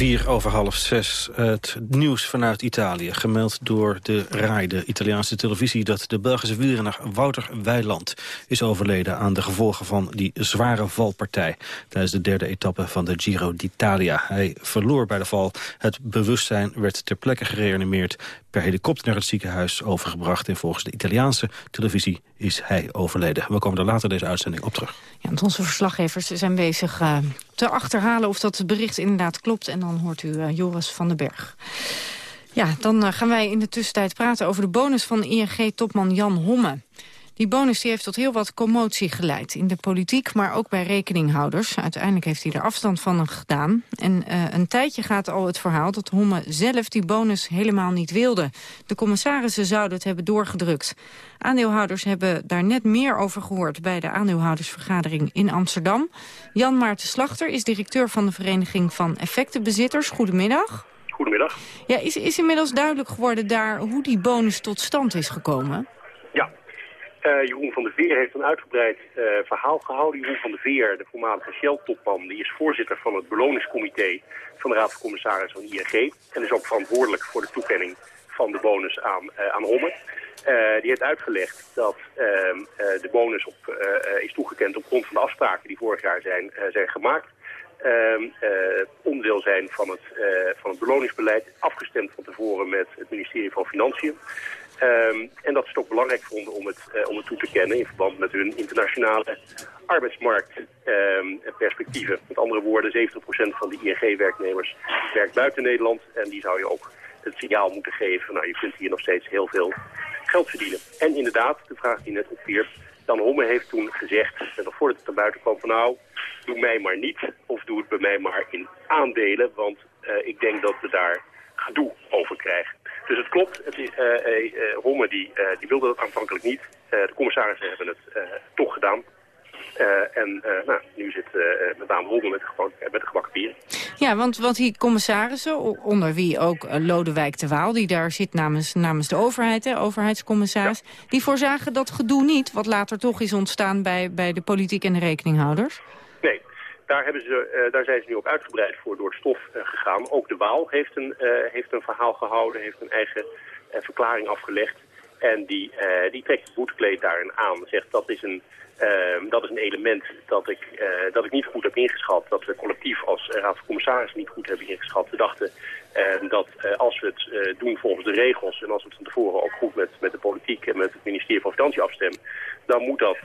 Vier over half zes. Het nieuws vanuit Italië. Gemeld door de RAI, de Italiaanse televisie... dat de Belgische wielrenner Wouter Weiland is overleden... aan de gevolgen van die zware valpartij... tijdens de derde etappe van de Giro d'Italia. Hij verloor bij de val het bewustzijn, werd ter plekke gereanimeerd... per helikopter naar het ziekenhuis overgebracht... en volgens de Italiaanse televisie is hij overleden. We komen er later deze uitzending op terug. Ja, want onze verslaggevers zijn bezig uh, te achterhalen of dat bericht inderdaad klopt. En dan hoort u uh, Joris van den Berg. Ja, dan uh, gaan wij in de tussentijd praten over de bonus van ING-topman Jan Homme. Die bonus die heeft tot heel wat commotie geleid. In de politiek, maar ook bij rekeninghouders. Uiteindelijk heeft hij er afstand van gedaan. En uh, een tijdje gaat al het verhaal dat Homme zelf die bonus helemaal niet wilde. De commissarissen zouden het hebben doorgedrukt. Aandeelhouders hebben daar net meer over gehoord... bij de aandeelhoudersvergadering in Amsterdam. Jan Maarten Slachter is directeur van de Vereniging van Effectenbezitters. Goedemiddag. Goedemiddag. Ja, is, is inmiddels duidelijk geworden daar hoe die bonus tot stand is gekomen? Ja, uh, Jeroen van der Veer heeft een uitgebreid uh, verhaal gehouden. Jeroen van der Veer, de voormalige Shell-topman, die is voorzitter van het beloningscomité van de Raad van Commissarissen van ING. En is ook verantwoordelijk voor de toekenning van de bonus aan, uh, aan Homme. die heeft uitgelegd dat ehm, de bonus op, is toegekend op grond van de afspraken die vorig jaar zijn, zijn gemaakt. Ehm, onderdeel zijn van het, van het beloningsbeleid, afgestemd van tevoren met het ministerie van Financiën. Um, en dat ze het ook belangrijk vonden om het, uh, om het toe te kennen in verband met hun internationale arbeidsmarktperspectieven. Met andere woorden, 70% van de ING-werknemers werkt buiten Nederland. En die zou je ook het signaal moeten geven, nou je kunt hier nog steeds heel veel geld verdienen. En inderdaad, de vraag die net opwierp, Dan Homme heeft toen gezegd, en nog voordat het naar buiten kwam, van nou, doe mij maar niet of doe het bij mij maar in aandelen. Want uh, ik denk dat we daar gedoe over krijgen. Dus het klopt, het uh, uh, Homme die, die wilde dat aanvankelijk niet. de commissarissen hebben het toch gedaan. en nou, nu zit met name Homme met, met de gebakken pieren. Ja, want, want die commissarissen, onder wie ook Lodewijk de Waal... die daar zit namens, namens de overheid, hè, overheidscommissaris... Ja. die voorzagen dat gedoe niet, wat later toch is ontstaan... bij, bij de politiek en de rekeninghouders? Nee, daar, hebben ze, uh, daar zijn ze nu ook uitgebreid voor door het stof uh, gegaan. Ook de Waal heeft een, uh, heeft een verhaal gehouden, heeft een eigen verklaring afgelegd. En die, die trekt het boetekleed daarin aan. Zegt dat is een, dat is een element dat ik, dat ik niet goed heb ingeschat. Dat we collectief als Raad van Commissarissen niet goed hebben ingeschat. We dachten dat als we het doen volgens de regels... en als we het van tevoren ook goed met, met de politiek en met het ministerie van Financiën afstemmen... dan moet dat,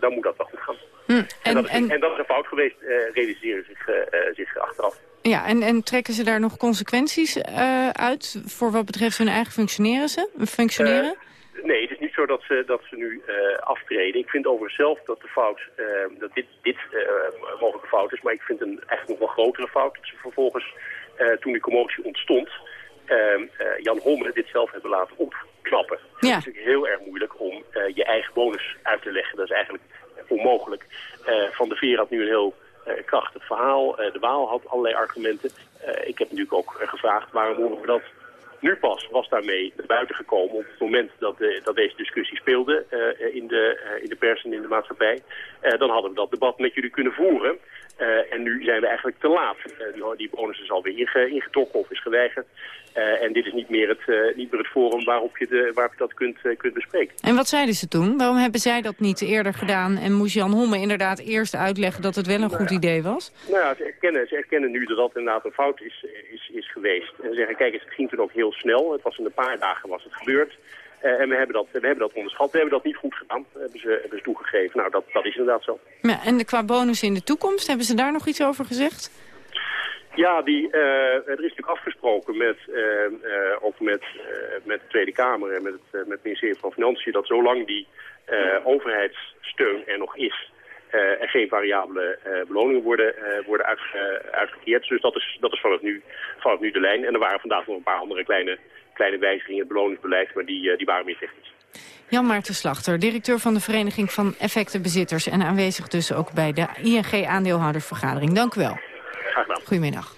dan moet dat wel goed gaan. Hm, en, en, dat is, en, en, dat is, een fout geweest, uh, realiseren zich, uh, zich achteraf. Ja, en, en trekken ze daar nog consequenties uh, uit voor wat betreft hun eigen functioneren? Ze, functioneren? nee, het is niet zo dat ze, dat ze nu aftreden. Ik vind overigens zelf dat de fout, dat dit, dit mogelijke fout is, maar ik vind een echt nog wel grotere fout. Dat ze vervolgens, toen die commotie ontstond, Jan Homme dit zelf hebben laten opknappen. Ja. Het is natuurlijk heel erg moeilijk om je eigen bonus uit te leggen. Dat is eigenlijk onmogelijk. Van de Veer had nu een heel krachtig verhaal. De Waal had allerlei argumenten. ik heb natuurlijk ook gevraagd waarom horen we dat nu pas was daarmee naar buiten gekomen op het moment dat, de, dat deze discussie speelde in, de, in de pers en in de maatschappij. dan hadden we dat debat met jullie kunnen voeren. Uh, en nu zijn we eigenlijk te laat. Uh, die, die bonus is alweer inge, ingetrokken of is geweigerd. Uh, en dit is niet meer het, niet meer het forum waarop je, de, waarop je dat kunt, kunt bespreken. En wat zeiden ze toen? Waarom hebben zij dat niet eerder gedaan? En moest Jan Homme inderdaad eerst uitleggen dat het wel een nou goed ja. idee was? Nou ja, ze erkennen, ze erkennen nu dat dat inderdaad een fout is, is, is geweest. En ze zeggen, kijk eens, het ging toen ook heel snel. Het was in een paar dagen was het gebeurd. Eh, en we hebben, dat, we hebben dat onderschat. We hebben dat niet goed gedaan, hebben ze, hebben ze toegegeven. Nou, dat, dat is inderdaad zo. Ja, en qua bonus in de toekomst, hebben ze daar nog iets over gezegd? Ja, die, uh, er is natuurlijk afgesproken met, uh, uh, ook met, met de Tweede Kamer en met het, met het ministerie van Financiën... dat zolang die overheidssteun er nog is... er geen variabele beloningen worden, worden uitgekeerd. Dus dat is, dat is vanaf, nu, vanaf nu de lijn. En er waren vandaag nog een paar andere kleine, kleine wijzigingen in het beloningsbeleid... maar die, die waren meer technisch. Jan Maarten Slachter, directeur van de Vereniging van Effectenbezitters... en aanwezig dus ook bij de ING-aandeelhoudersvergadering. Dank u wel. Goedemiddag.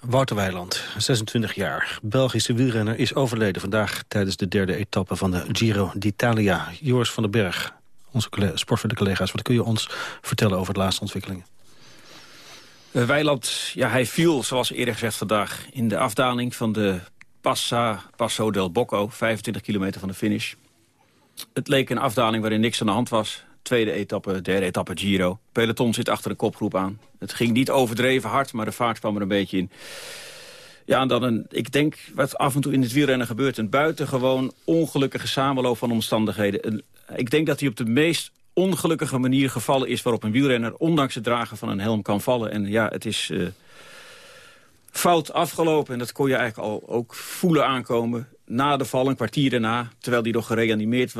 Wouter Weiland, 26 jaar. Belgische wielrenner is overleden vandaag tijdens de derde etappe van de Giro d'Italia. Joris van den Berg, onze sportverde collega's, wat kun je ons vertellen over de laatste ontwikkelingen? Uh, Weiland, ja, hij viel, zoals eerder gezegd vandaag, in de afdaling van de Passa, Passo del Bocco, 25 kilometer van de finish. Het leek een afdaling waarin niks aan de hand was. Tweede etappe, derde etappe Giro. Peloton zit achter de kopgroep aan. Het ging niet overdreven hard, maar de vaart kwam er een beetje in. Ja, en dan een, ik denk wat af en toe in het wielrennen gebeurt... een buitengewoon ongelukkige samenloop van omstandigheden. ik denk dat hij op de meest ongelukkige manier gevallen is... waarop een wielrenner ondanks het dragen van een helm kan vallen. En ja, het is uh, fout afgelopen. En dat kon je eigenlijk al ook voelen aankomen na de val, een kwartier daarna, terwijl die nog gereanimeerd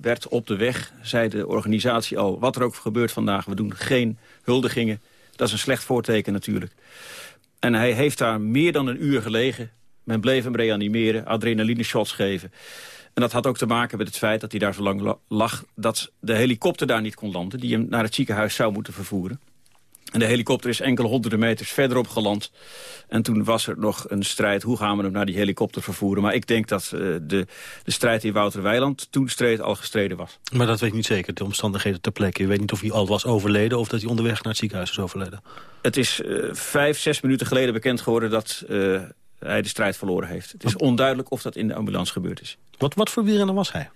werd op de weg... zei de organisatie al, wat er ook gebeurt vandaag, we doen geen huldigingen. Dat is een slecht voorteken natuurlijk. En hij heeft daar meer dan een uur gelegen. Men bleef hem reanimeren, adrenaline shots geven. En dat had ook te maken met het feit dat hij daar zo lang lag... dat de helikopter daar niet kon landen, die hem naar het ziekenhuis zou moeten vervoeren. En de helikopter is enkele honderden meters verderop geland. En toen was er nog een strijd. Hoe gaan we hem naar die helikopter vervoeren? Maar ik denk dat uh, de, de strijd in Wouter Weiland toen streed al gestreden was. Maar dat weet ik niet zeker, de omstandigheden ter plekke. Je weet niet of hij al was overleden of dat hij onderweg naar het ziekenhuis is overleden. Het is uh, vijf, zes minuten geleden bekend geworden dat uh, hij de strijd verloren heeft. Het is onduidelijk of dat in de ambulance gebeurd is. Wat, wat voor wielrenner was hij?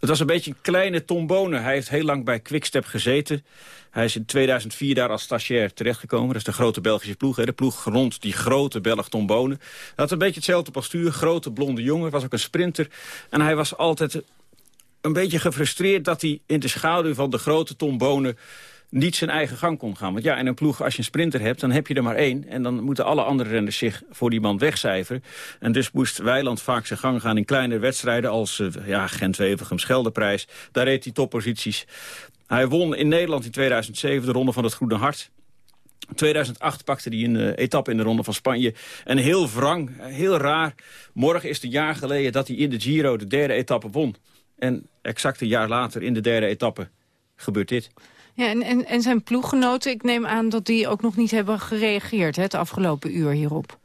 Het was een beetje een kleine tombone. Hij heeft heel lang bij Quickstep gezeten. Hij is in 2004 daar als stagiair terechtgekomen. Dat is de grote Belgische ploeg. Hè. De ploeg rond die grote Belg Tombone. Hij had een beetje hetzelfde postuur. Grote blonde jongen. Was ook een sprinter. En hij was altijd een beetje gefrustreerd dat hij in de schaduw van de grote Tombone niet zijn eigen gang kon gaan. Want ja, in een ploeg, als je een sprinter hebt, dan heb je er maar één. En dan moeten alle andere renners zich voor die man wegcijferen. En dus moest Weiland vaak zijn gang gaan in kleine wedstrijden... als uh, ja, Gent-Wevelgem, Scheldeprijs. Daar reed hij topposities. Hij won in Nederland in 2007 de Ronde van het Groene Hart. 2008 pakte hij een uh, etappe in de Ronde van Spanje. En heel wrang, heel raar. Morgen is het een jaar geleden dat hij in de Giro de derde etappe won. En exact een jaar later in de derde etappe gebeurt dit. Ja, en, en, en zijn ploeggenoten, ik neem aan dat die ook nog niet hebben gereageerd... Hè, het afgelopen uur hierop.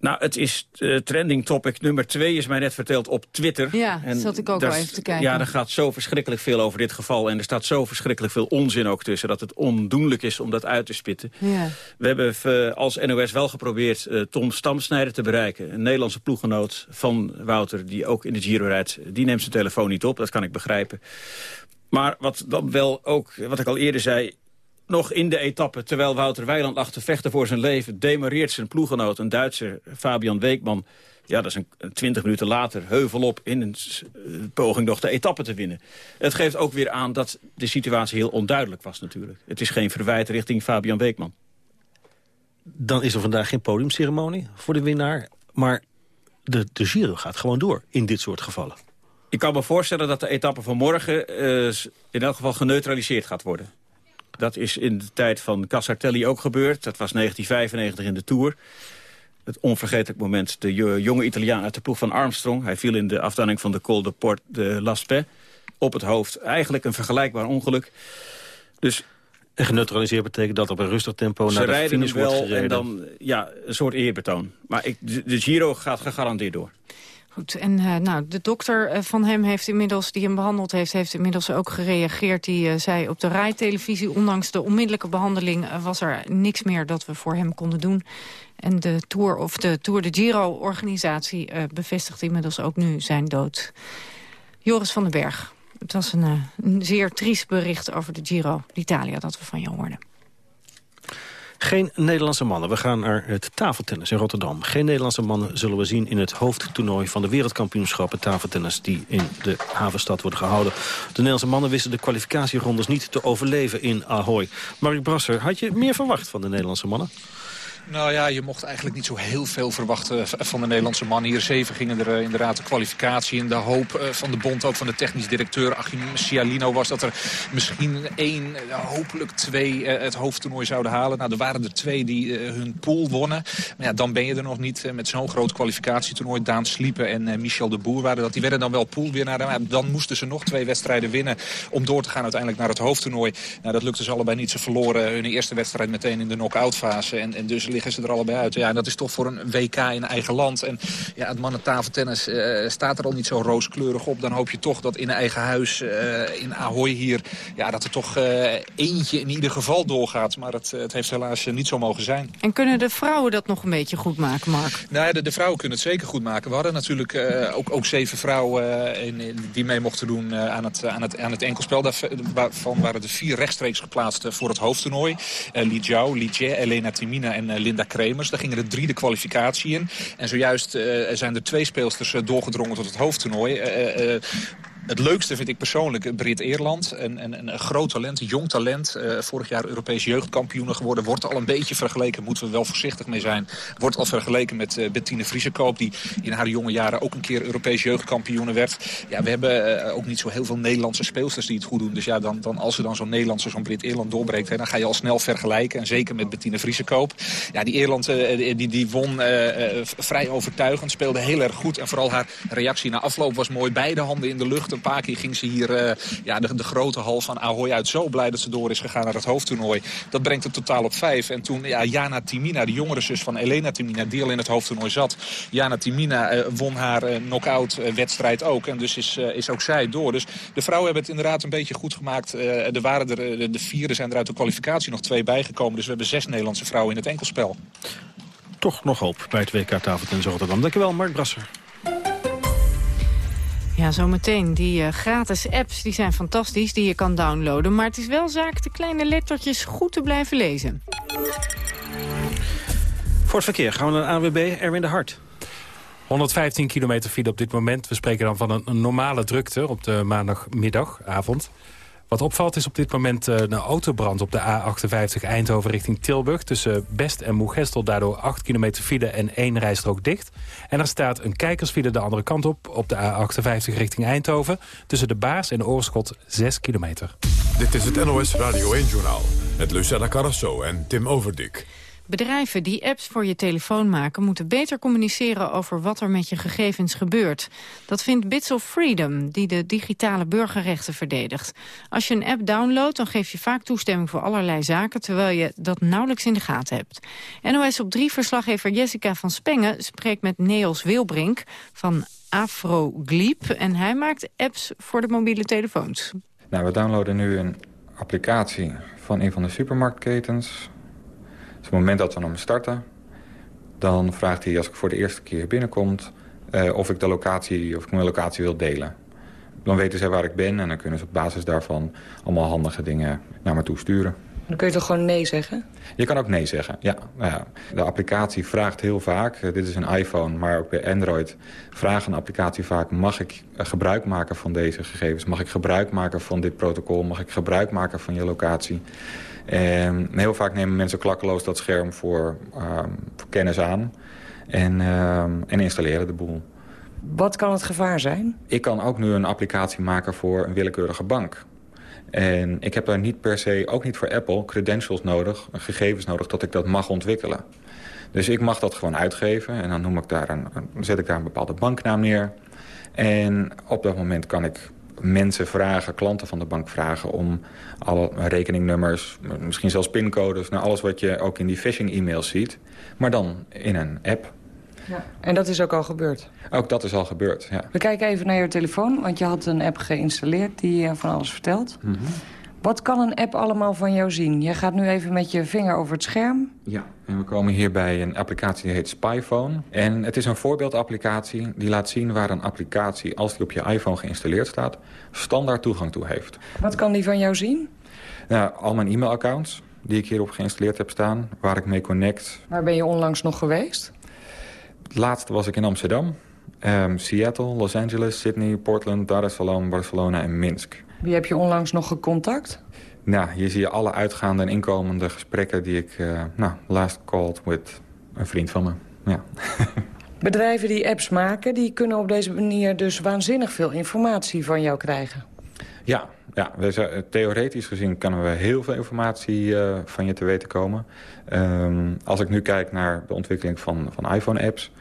Nou, het is uh, trending topic nummer twee, is mij net verteld, op Twitter. Ja, en zat ik ook wel even te kijken. Ja, er gaat zo verschrikkelijk veel over dit geval. En er staat zo verschrikkelijk veel onzin ook tussen... dat het ondoenlijk is om dat uit te spitten. Ja. We hebben uh, als NOS wel geprobeerd uh, Tom Stamsnijder te bereiken. Een Nederlandse ploeggenoot van Wouter, die ook in de Giro rijdt. Die neemt zijn telefoon niet op, dat kan ik begrijpen. Maar wat dan wel ook, wat ik al eerder zei... nog in de etappe, terwijl Wouter Weiland te vechten voor zijn leven... demareert zijn ploeggenoot, een Duitser, Fabian Weekman... Ja, dat is een twintig minuten later heuvelop in een poging nog de etappe te winnen. Het geeft ook weer aan dat de situatie heel onduidelijk was natuurlijk. Het is geen verwijt richting Fabian Weekman. Dan is er vandaag geen podiumceremonie voor de winnaar. Maar de, de Giro gaat gewoon door in dit soort gevallen. Ik kan me voorstellen dat de etappe van morgen uh, in elk geval geneutraliseerd gaat worden. Dat is in de tijd van Casartelli ook gebeurd. Dat was 1995 in de Tour. Het onvergetelijk moment. De jonge Italiaan uit de ploeg van Armstrong. Hij viel in de afdaling van de Col de Port de L'Aspet op het hoofd. Eigenlijk een vergelijkbaar ongeluk. Dus en geneutraliseerd betekent dat op een rustig tempo naar de finish wel wordt gereden. en dan ja, een soort eerbetoon. Maar ik, de Giro gaat gegarandeerd door. Goed, en uh, nou, de dokter uh, van hem heeft inmiddels, die hem behandeld heeft... heeft inmiddels ook gereageerd. Die uh, zei op de rijtelevisie, ondanks de onmiddellijke behandeling... was er niks meer dat we voor hem konden doen. En de Tour, of de Tour de Giro-organisatie bevestigt inmiddels ook nu zijn dood. Joris van den Berg, het was een, zeer triest bericht over de Giro d'Italia... dat we van jou hoorden. Geen Nederlandse mannen. We gaan naar het tafeltennis in Rotterdam. Geen Nederlandse mannen zullen we zien in het hoofdtoernooi... van de wereldkampioenschappen tafeltennis... die in de havenstad worden gehouden. De Nederlandse mannen wisten de kwalificatierondes niet te overleven in Ahoy. Mark Brasser, had je meer verwacht van de Nederlandse mannen? Nou ja, je mocht eigenlijk niet zo heel veel verwachten van de Nederlandse man. Hier zeven gingen er eh, inderdaad de kwalificatie in. De hoop eh, van de bond, ook van de technisch directeur Achim Cialino... was dat er misschien één, eh, hopelijk twee het hoofdtoernooi zouden halen. Nou, er waren er twee die hun pool wonnen. Maar ja, dan ben je er nog niet met zo'n groot kwalificatietoernooi. Daan Sliepen en Michel de Boer waren dat. Die werden dan wel poolwinnaar. Maar dan moesten ze nog twee wedstrijden winnen... om door te gaan uiteindelijk naar het hoofdtoernooi. Nou, dat lukte ze allebei niet. Ze verloren hun eerste wedstrijd meteen in de knock-out fase. En, en dus liggen ze er allebei uit. Ja, en dat is toch voor een WK in eigen land. En ja, het mannentafeltennis uh, staat er al niet zo rooskleurig op. Dan hoop je toch dat in eigen huis uh, in Ahoy hier... Ja, dat er toch uh, eentje in ieder geval doorgaat. Maar het, het heeft helaas niet zo mogen zijn. En kunnen de vrouwen dat nog een beetje goed maken, Mark? Nou ja, de, de vrouwen kunnen het zeker goed maken. We hadden natuurlijk ook, ook zeven vrouwen in, in, die mee mochten doen aan, het, aan, het, aan het enkelspel. Daarvan waren er vier rechtstreeks geplaatst voor het hoofdtoernooi. Li Jiao, Li Jie, Elena Timina en Linda Kremers. Daar gingen er drie de kwalificatie in. En zojuist uh, zijn er twee speelsters uh, doorgedrongen tot het hoofdtoernooi. Het leukste vind ik persoonlijk Brit-Eerland. Een, groot talent, jong talent. Uh, vorig jaar Europees jeugdkampioen geworden. Wordt al een beetje vergeleken, moeten we wel voorzichtig mee zijn. Wordt al vergeleken met uh, Bettine Vriesekoop. Die in haar jonge jaren ook een keer Europees jeugdkampioen werd. Ja, we hebben uh, ook niet zo heel veel Nederlandse speelsters die het goed doen. Dus ja, dan, dan, als er dan zo'n Nederlandse, zo'n Brit-Eerland doorbreekt... Dan ga je al snel vergelijken. En zeker met Bettine Vriesekoop. Ja, die Eerland die, die won vrij overtuigend. Speelde heel erg goed. En vooral haar reactie na afloop was mooi. Beide handen in de lucht een paar keer ging ze hier uh, ja, de, de, grote hal van Ahoy uit. Zo blij dat ze door is gegaan naar het hoofdtoernooi. Dat brengt het totaal op vijf. En toen ja, Jana Timina, de jongere zus van Elena Timina... die al in het hoofdtoernooi zat. Jana Timina uh, won haar uh, knock-out wedstrijd ook. En dus is, is ook zij door. Dus de vrouwen hebben het inderdaad een beetje goed gemaakt. er waren er, de, vierde zijn er uit de kwalificatie nog twee bijgekomen. Dus we hebben zes Nederlandse vrouwen in het enkelspel. Toch nog hoop bij het WK Tafeltennis Rotterdam. Dankjewel, Mark Brasser. Ja, zometeen. Die uh, gratis apps die zijn fantastisch, die je kan downloaden. Maar het is wel zaak de kleine lettertjes goed te blijven lezen. Voor het verkeer gaan we naar ANWB, Erwin de Hart. 115 kilometer file op dit moment. We spreken dan van een, een normale drukte op de maandagmiddagavond. Wat opvalt is op dit moment een autobrand op de A58 Eindhoven richting Tilburg. Tussen Best en Moegestel daardoor 8 kilometer file en één rijstrook dicht. En er staat een kijkersfile de andere kant op op de A58 richting Eindhoven. Tussen de Baars en Oorschot 6 kilometer. Dit is het NOS Radio 1-journaal met Lucella Carrasso en Tim Overdik. Bedrijven die apps voor je telefoon maken... moeten beter communiceren over wat er met je gegevens gebeurt. Dat vindt Bits of Freedom, die de digitale burgerrechten verdedigt. Als je een app downloadt, dan geef je vaak toestemming voor allerlei zaken... terwijl je dat nauwelijks in de gaten hebt. NOS op 3-verslaggever Jessica van Spengen spreekt met Neos Wilbrink van Afrogleep. En hij maakt apps voor de mobiele telefoons. Nou, we downloaden nu een applicatie van een van de supermarktketens het moment dat we hem starten... dan vraagt hij als ik voor de eerste keer binnenkomt... Uh, of ik de locatie, of ik mijn locatie wil delen. Dan weten zij waar ik ben en dan kunnen ze op basis daarvan... allemaal handige dingen naar me toe sturen. Dan kun je toch gewoon nee zeggen? Je kan ook nee zeggen, ja. Nou ja de applicatie vraagt heel vaak, uh, dit is een iPhone, maar ook bij Android... vraagt een applicatie vaak, mag ik uh, gebruik maken van deze gegevens? Mag ik gebruik maken van dit protocol? Mag ik gebruik maken van je locatie? En heel vaak nemen mensen klakkeloos dat scherm voor, um, voor kennis aan. En, um, en installeren de boel. Wat kan het gevaar zijn? Ik kan ook nu een applicatie maken voor een willekeurige bank. En ik heb daar niet per se, ook niet voor Apple, credentials nodig, gegevens nodig, dat ik dat mag ontwikkelen. Dus ik mag dat gewoon uitgeven en dan noem ik daar een, zet ik daar een bepaalde banknaam neer. En op dat moment kan ik mensen vragen, klanten van de bank vragen... om alle rekeningnummers, misschien zelfs pincodes... naar alles wat je ook in die phishing-e-mails ziet. Maar dan in een app. Ja. En dat is ook al gebeurd? Ook dat is al gebeurd, ja. We kijken even naar je telefoon, want je had een app geïnstalleerd... die van alles vertelt. Mm wat kan een app allemaal van jou zien? Je gaat nu even met je vinger over het scherm. Ja, en we komen hier bij een applicatie die heet Spyphone. En het is een voorbeeldapplicatie die laat zien waar een applicatie... als die op je iPhone geïnstalleerd staat, standaard toegang toe heeft. Wat kan die van jou zien? Nou, al mijn e-mailaccounts. die ik hierop geïnstalleerd heb staan, waar ik mee connect. Waar ben je onlangs nog geweest? Laatst was ik in Amsterdam, ehm, Seattle, Los Angeles, Sydney, Portland, Dar es Salaam, Barcelona en Minsk. Wie heb je onlangs nog gecontact? Nou, hier zie je alle uitgaande en inkomende gesprekken die ik... Uh, nou, last called with een vriend van me. Ja. Bedrijven die apps maken, die kunnen op deze manier dus waanzinnig veel informatie van jou krijgen. Ja, ja we, theoretisch gezien kunnen we heel veel informatie uh, van je te weten komen. Um, als ik nu kijk naar de ontwikkeling van, van iPhone-apps...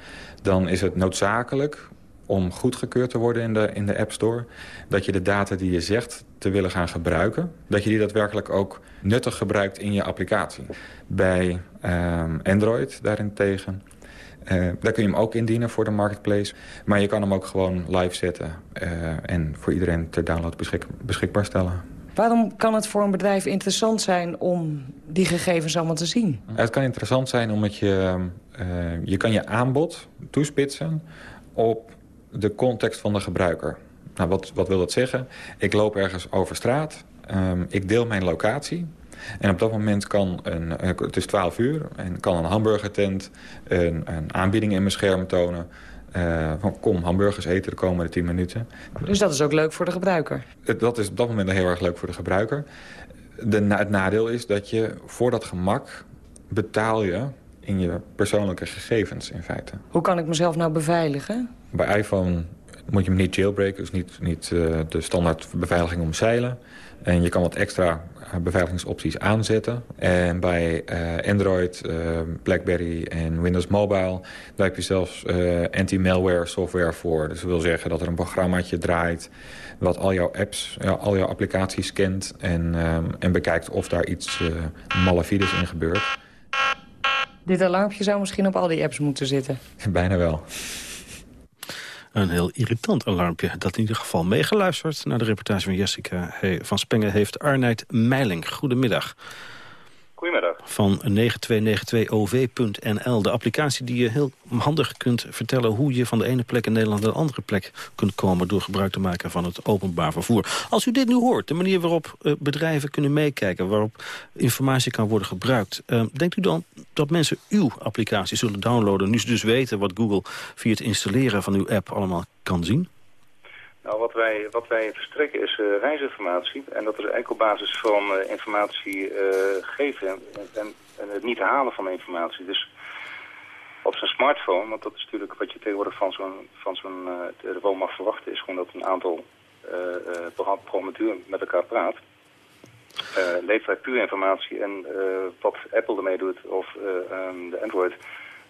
dan is het noodzakelijk om goedgekeurd te worden in de, in de App Store... dat je de data die je zegt te willen gaan gebruiken... dat je die daadwerkelijk ook nuttig gebruikt in je applicatie. Bij um, Android daarentegen... Uh, daar kun je hem ook indienen voor de marketplace. Maar je kan hem ook gewoon live zetten... Uh, en voor iedereen ter download beschik beschikbaar stellen. Waarom kan het voor een bedrijf interessant zijn om die gegevens allemaal te zien? Het kan interessant zijn omdat je, uh, je kan je aanbod toespitsen op de context van de gebruiker. Nou, wat, wat wil dat zeggen? Ik loop ergens over straat, um, ik deel mijn locatie... En op dat moment kan een, het is 12 uur, en kan een hamburgertent een, een aanbieding in mijn scherm tonen. Uh, van kom hamburgers eten de komende 10 minuten. Dus dat is ook leuk voor de gebruiker? Dat is op dat moment heel erg leuk voor de gebruiker. De, het nadeel is dat je voor dat gemak betaal je in je persoonlijke gegevens in feite. Hoe kan ik mezelf nou beveiligen? Bij iPhone moet je hem niet jailbreken, dus niet, niet uh, de standaard beveiliging omzeilen. En je kan wat extra eh, beveiligingsopties aanzetten. En bij uh, Android, uh, BlackBerry en Windows Mobile... daar heb je zelfs anti-malware software voor. Dus dat wil zeggen dat er een programmaatje draait... wat al jouw apps, ja, al jouw applicaties scant... en, en bekijkt of daar iets malafides in gebeurt. Dit alarmpje zou misschien op al die apps moeten zitten. Bijna wel. Een heel irritant alarmpje. Dat in ieder geval meegeluisterd naar de reportage van Jessica van Spengen heeft Arnijd Meiling. Goedemiddag. Goedemiddag. Van 9292ov.nl. De applicatie die je heel handig kunt vertellen... hoe je van de ene plek in Nederland naar de andere plek kunt komen... door gebruik te maken van het openbaar vervoer. Als u dit nu hoort, de manier waarop uh, bedrijven kunnen meekijken... waarop informatie kan worden gebruikt... Uh, denkt u dan dat mensen uw applicatie zullen downloaden... nu ze dus weten wat Google via het installeren van uw app allemaal kan zien? Nou, wat wij, wat wij verstrekken is uh, reisinformatie. En dat is eigenlijk basis van uh, informatie uh, geven en, en, en, het niet halen van informatie. Dus op zijn smartphone, want dat is natuurlijk wat je tegenwoordig van zo'n van zo'n telefoon mag verwachten... is gewoon dat een aantal programmatuur met elkaar praat. levert hij puur informatie en wat Apple ermee doet of um, de Android,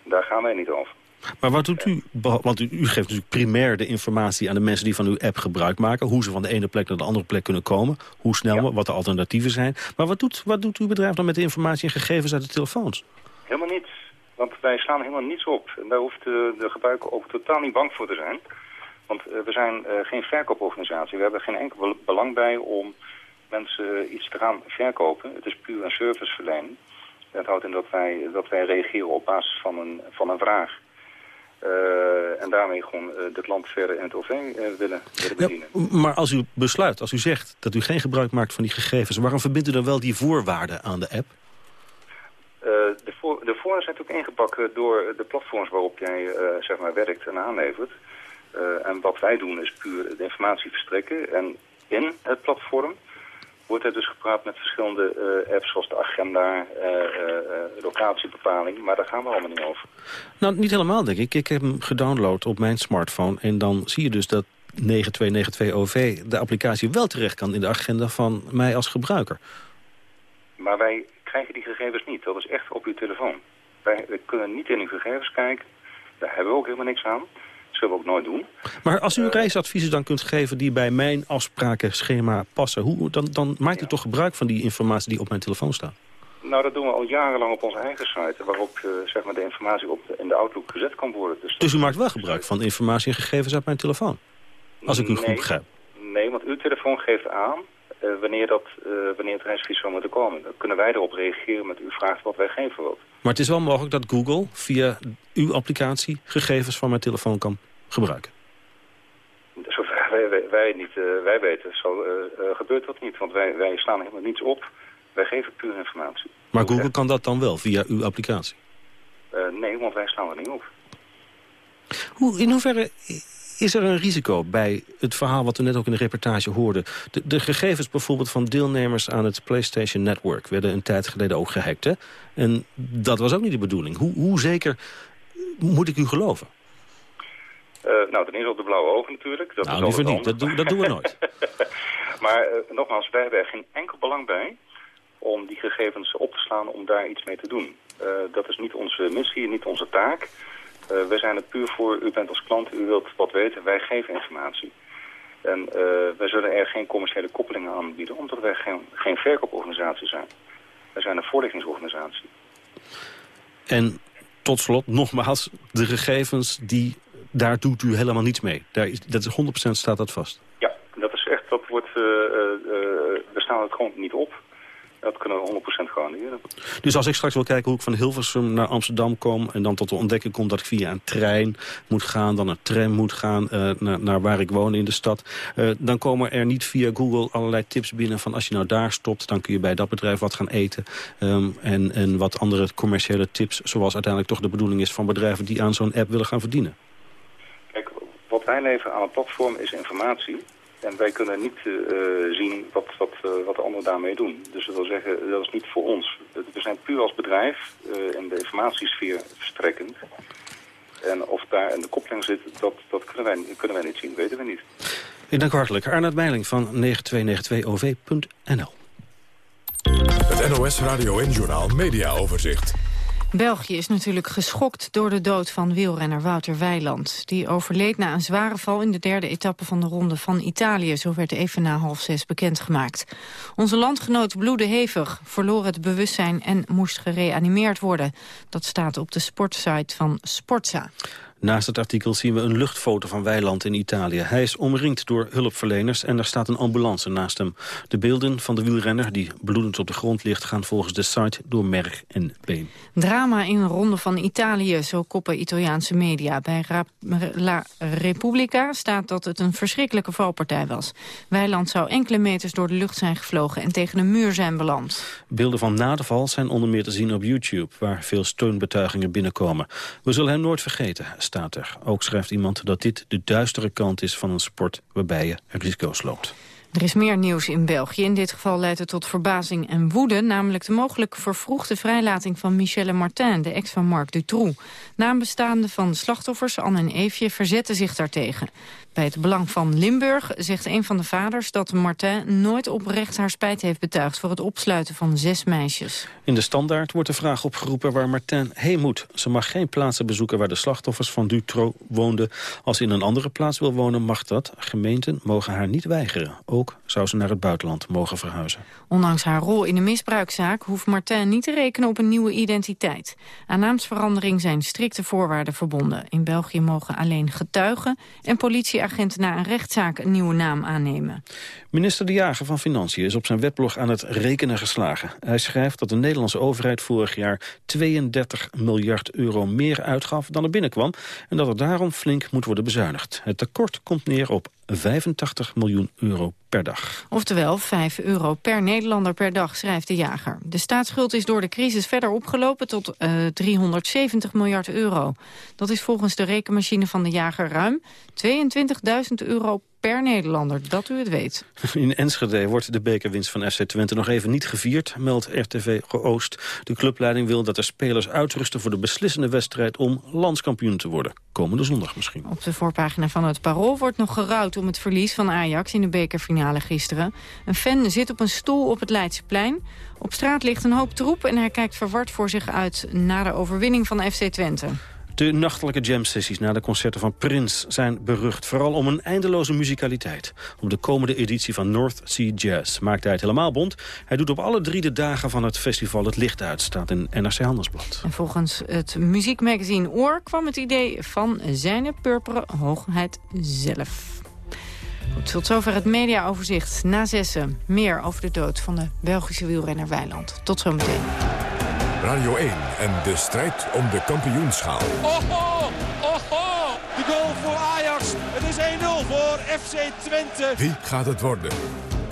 daar gaan wij niet over. Maar wat doet u, want u, geeft natuurlijk primair de informatie aan de mensen die van uw app gebruik maken. Hoe ze van de ene plek naar de andere plek kunnen komen. Hoe snel, wat de alternatieven zijn. Maar wat doet, wat doet uw bedrijf dan met de informatie en gegevens uit de telefoons? Helemaal niets. Want wij slaan helemaal niets op. En daar hoeft de, de gebruiker ook totaal niet bang voor te zijn. Want uh, we zijn uh, geen verkooporganisatie. We hebben geen enkel belang bij om mensen iets te gaan verkopen. Het is puur een serviceverlening. Dat houdt in dat wij, dat wij reageren op basis van een, van een vraag. Uh, en daarmee gewoon uh, de klant verder in het OV uh, willen, willen bedienen. Ja, maar als u besluit, als u zegt dat u geen gebruik maakt van die gegevens... waarom verbindt u dan wel die voorwaarden aan de app? de, voor, de voorwaarden zijn natuurlijk ingebakken door de platforms waarop jij zeg maar werkt en aanlevert. en wat wij doen is puur de informatie verstrekken. En in het platform wordt er dus gepraat met verschillende uh, apps zoals de agenda, uh, uh, locatiebepaling. Maar daar gaan we allemaal niet over. Nou, niet helemaal denk ik. Ik heb hem gedownload op mijn smartphone. En dan zie je dus dat 9292OV, de applicatie, wel terecht kan in de agenda van mij als gebruiker. Maar wij krijgen die gegevens niet. Dat is echt op uw telefoon. Wij, wij kunnen niet in uw gegevens kijken. Daar hebben we ook helemaal niks aan zullen we ook nooit doen. Maar als u uh, reisadviezen dan kunt geven die bij mijn afsprakenschema passen... Hoe, dan, dan maakt u ja. toch gebruik van die informatie die op mijn telefoon staat? Nou, dat doen we al jarenlang op onze eigen site... waarop uh, zeg maar de informatie op de, in de Outlook gezet kan worden. Dus, dus u maakt wel gebruik van informatie en gegevens uit mijn telefoon? Als ik u nee, goed begrijp. Nee, want uw telefoon geeft aan uh, wanneer, dat, uh, wanneer het reisadvies zou moeten komen. Dan kunnen wij erop reageren met u vraagt wat wij geven wilt. Maar het is wel mogelijk dat Google via uw applicatie gegevens van mijn telefoon kan gebruiken. Zover wij, wij, niet, uh, wij weten, zo uh, uh, gebeurt dat niet. Want wij, wij slaan helemaal niets op Wij geven puur informatie. Maar Google kan dat dan wel via uw applicatie? Nee, want wij slaan er niet op. Hoe, in hoeverre is er een risico bij het verhaal wat we net ook in de reportage hoorden? De, de gegevens bijvoorbeeld van deelnemers aan het PlayStation Network... werden een tijd geleden ook gehackt, hè? En dat was ook niet de bedoeling. Hoe, hoe zeker moet ik u geloven? Uh, nou, ten eerste op de blauwe ogen natuurlijk. Dat nou, liever niet. Dat doen, dat doen we nooit. maar uh, nogmaals, wij hebben er geen enkel belang bij om die gegevens op te slaan om daar iets mee te doen. Uh, dat is niet onze missie, niet onze taak. Wij zijn er puur voor, u bent als klant, u wilt wat weten, wij geven informatie. En wij zullen er geen commerciële koppelingen aanbieden, omdat wij geen, geen verkooporganisatie zijn. Wij zijn een voorlichtingsorganisatie. En tot slot, nogmaals, de gegevens, die, daar doet u helemaal niets mee. Daar is, dat is 100% staat dat vast. Ja, dat is echt, dat wordt, uh, we staan het gewoon niet op. Dat kunnen we 100% garanderen. Dus als ik straks wil kijken hoe ik van Hilversum naar Amsterdam kom... en dan tot de ontdekking kom dat ik via een trein moet gaan... dan een tram moet gaan uh, naar, naar, waar ik woon in de stad... Uh, dan komen er niet via Google allerlei tips binnen... van als je nou daar stopt, dan kun je bij dat bedrijf wat gaan eten. Um, en, en wat andere commerciële tips... zoals uiteindelijk toch de bedoeling is van bedrijven... die aan zo'n app willen gaan verdienen. Wat wij leveren aan het platform is informatie... En wij kunnen niet uh, zien wat, wat, uh, wat de anderen daarmee doen. Dus dat wil zeggen, dat is niet voor ons. We zijn puur als bedrijf uh, in de informatiesfeer verstrekkend. En of daar in de koppeling zit, dat, dat kunnen, wij, kunnen wij niet zien, weten we niet. Ik dank u hartelijk. Arnoud Meiling van 9292OV.nl Het NOS Radio en Journaal Media Overzicht. België is natuurlijk geschokt door de dood van wielrenner Wouter Weiland. Die overleed na een zware val in de derde etappe van de Ronde van Italië. Zo werd even na half zes bekendgemaakt. Onze landgenoot bloedde hevig, verloor het bewustzijn en moest gereanimeerd worden. Dat staat op de sportsite van Sportza. Naast het artikel zien we een luchtfoto van Weiland in Italië. Hij is omringd door hulpverleners en er staat een ambulance naast hem. De beelden van de wielrenner die bloedend op de grond ligt... gaan volgens de site door merg en been. Drama in een ronde van Italië, zo koppen Italiaanse media. Bij La Repubblica staat dat het een verschrikkelijke valpartij was. Weiland zou enkele meters door de lucht zijn gevlogen... en tegen een muur zijn beland. Beelden van na de val zijn onder meer te zien op YouTube... waar veel steunbetuigingen binnenkomen. We zullen hem nooit vergeten staat er. Ook schrijft iemand dat dit de duistere kant is van een sport waarbij je risico's loopt. Er is meer nieuws in België. In dit geval leidt het tot verbazing en woede... namelijk de mogelijk vervroegde vrijlating van Michelle Martin... de ex van Marc Dutroux. Nabestaanden van slachtoffers, Anne en Eefje, verzetten zich daartegen. Bij het Belang van Limburg zegt een van de vaders dat Martin nooit oprecht haar spijt heeft betuigd voor het opsluiten van zes meisjes. In de standaard wordt de vraag opgeroepen waar Martin heen moet. Ze mag geen plaatsen bezoeken waar de slachtoffers van Dutroux woonden. Als ze in een andere plaats wil wonen mag dat. Gemeenten mogen haar niet weigeren. Ook zou ze naar het buitenland mogen verhuizen. Ondanks haar rol in de misbruikzaak hoeft Martin niet te rekenen op een nieuwe identiteit. Aan naamsverandering zijn strikte voorwaarden verbonden. In België mogen alleen getuigen en politie agent na een rechtszaak een nieuwe naam aannemen. Minister De Jager van Financiën is op zijn webblog aan het rekenen geslagen. Hij schrijft dat de Nederlandse overheid vorig jaar 32 miljard euro meer uitgaf dan er binnenkwam... en dat er daarom flink moet worden bezuinigd. Het tekort komt neer op 85 miljoen euro per dag. Oftewel 5 euro per Nederlander per dag, schrijft de jager. De staatsschuld is door de crisis verder opgelopen tot uh, 370 miljard euro. Dat is volgens de rekenmachine van de jager ruim 22.000 euro per Nederlander, dat u het weet. In Enschede wordt de bekerwinst van FC Twente nog even niet gevierd, meldt RTV Oost. De clubleiding wil dat de spelers uitrusten voor de beslissende wedstrijd om landskampioen te worden. Komende zondag misschien. Op de voorpagina van het Parool wordt nog gerouwd om het verlies van Ajax in de bekerfinale gisteren. Een fan zit op een stoel op het Leidseplein. Op straat ligt een hoop troep en hij kijkt verward voor zich uit na de overwinning van FC Twente. De nachtelijke jam-sessies na de concerten van Prince zijn berucht. Vooral om een eindeloze muzikaliteit. Op de komende editie van North Sea Jazz maakt hij het helemaal bond. Hij doet op alle drie de dagen van het festival het licht uit, staat in NRC Handelsblad. En volgens het muziekmagazine Oor kwam het idee van zijn purperen hoogheid zelf. Goed, tot zover het mediaoverzicht. Na zessen meer over de dood van de Belgische wielrenner Weiland. Tot zometeen. Radio 1 en de strijd om de kampioenschaal. Oho, oho, de goal voor Ajax. Het is 1-0 voor FC Twente. Wie gaat het worden?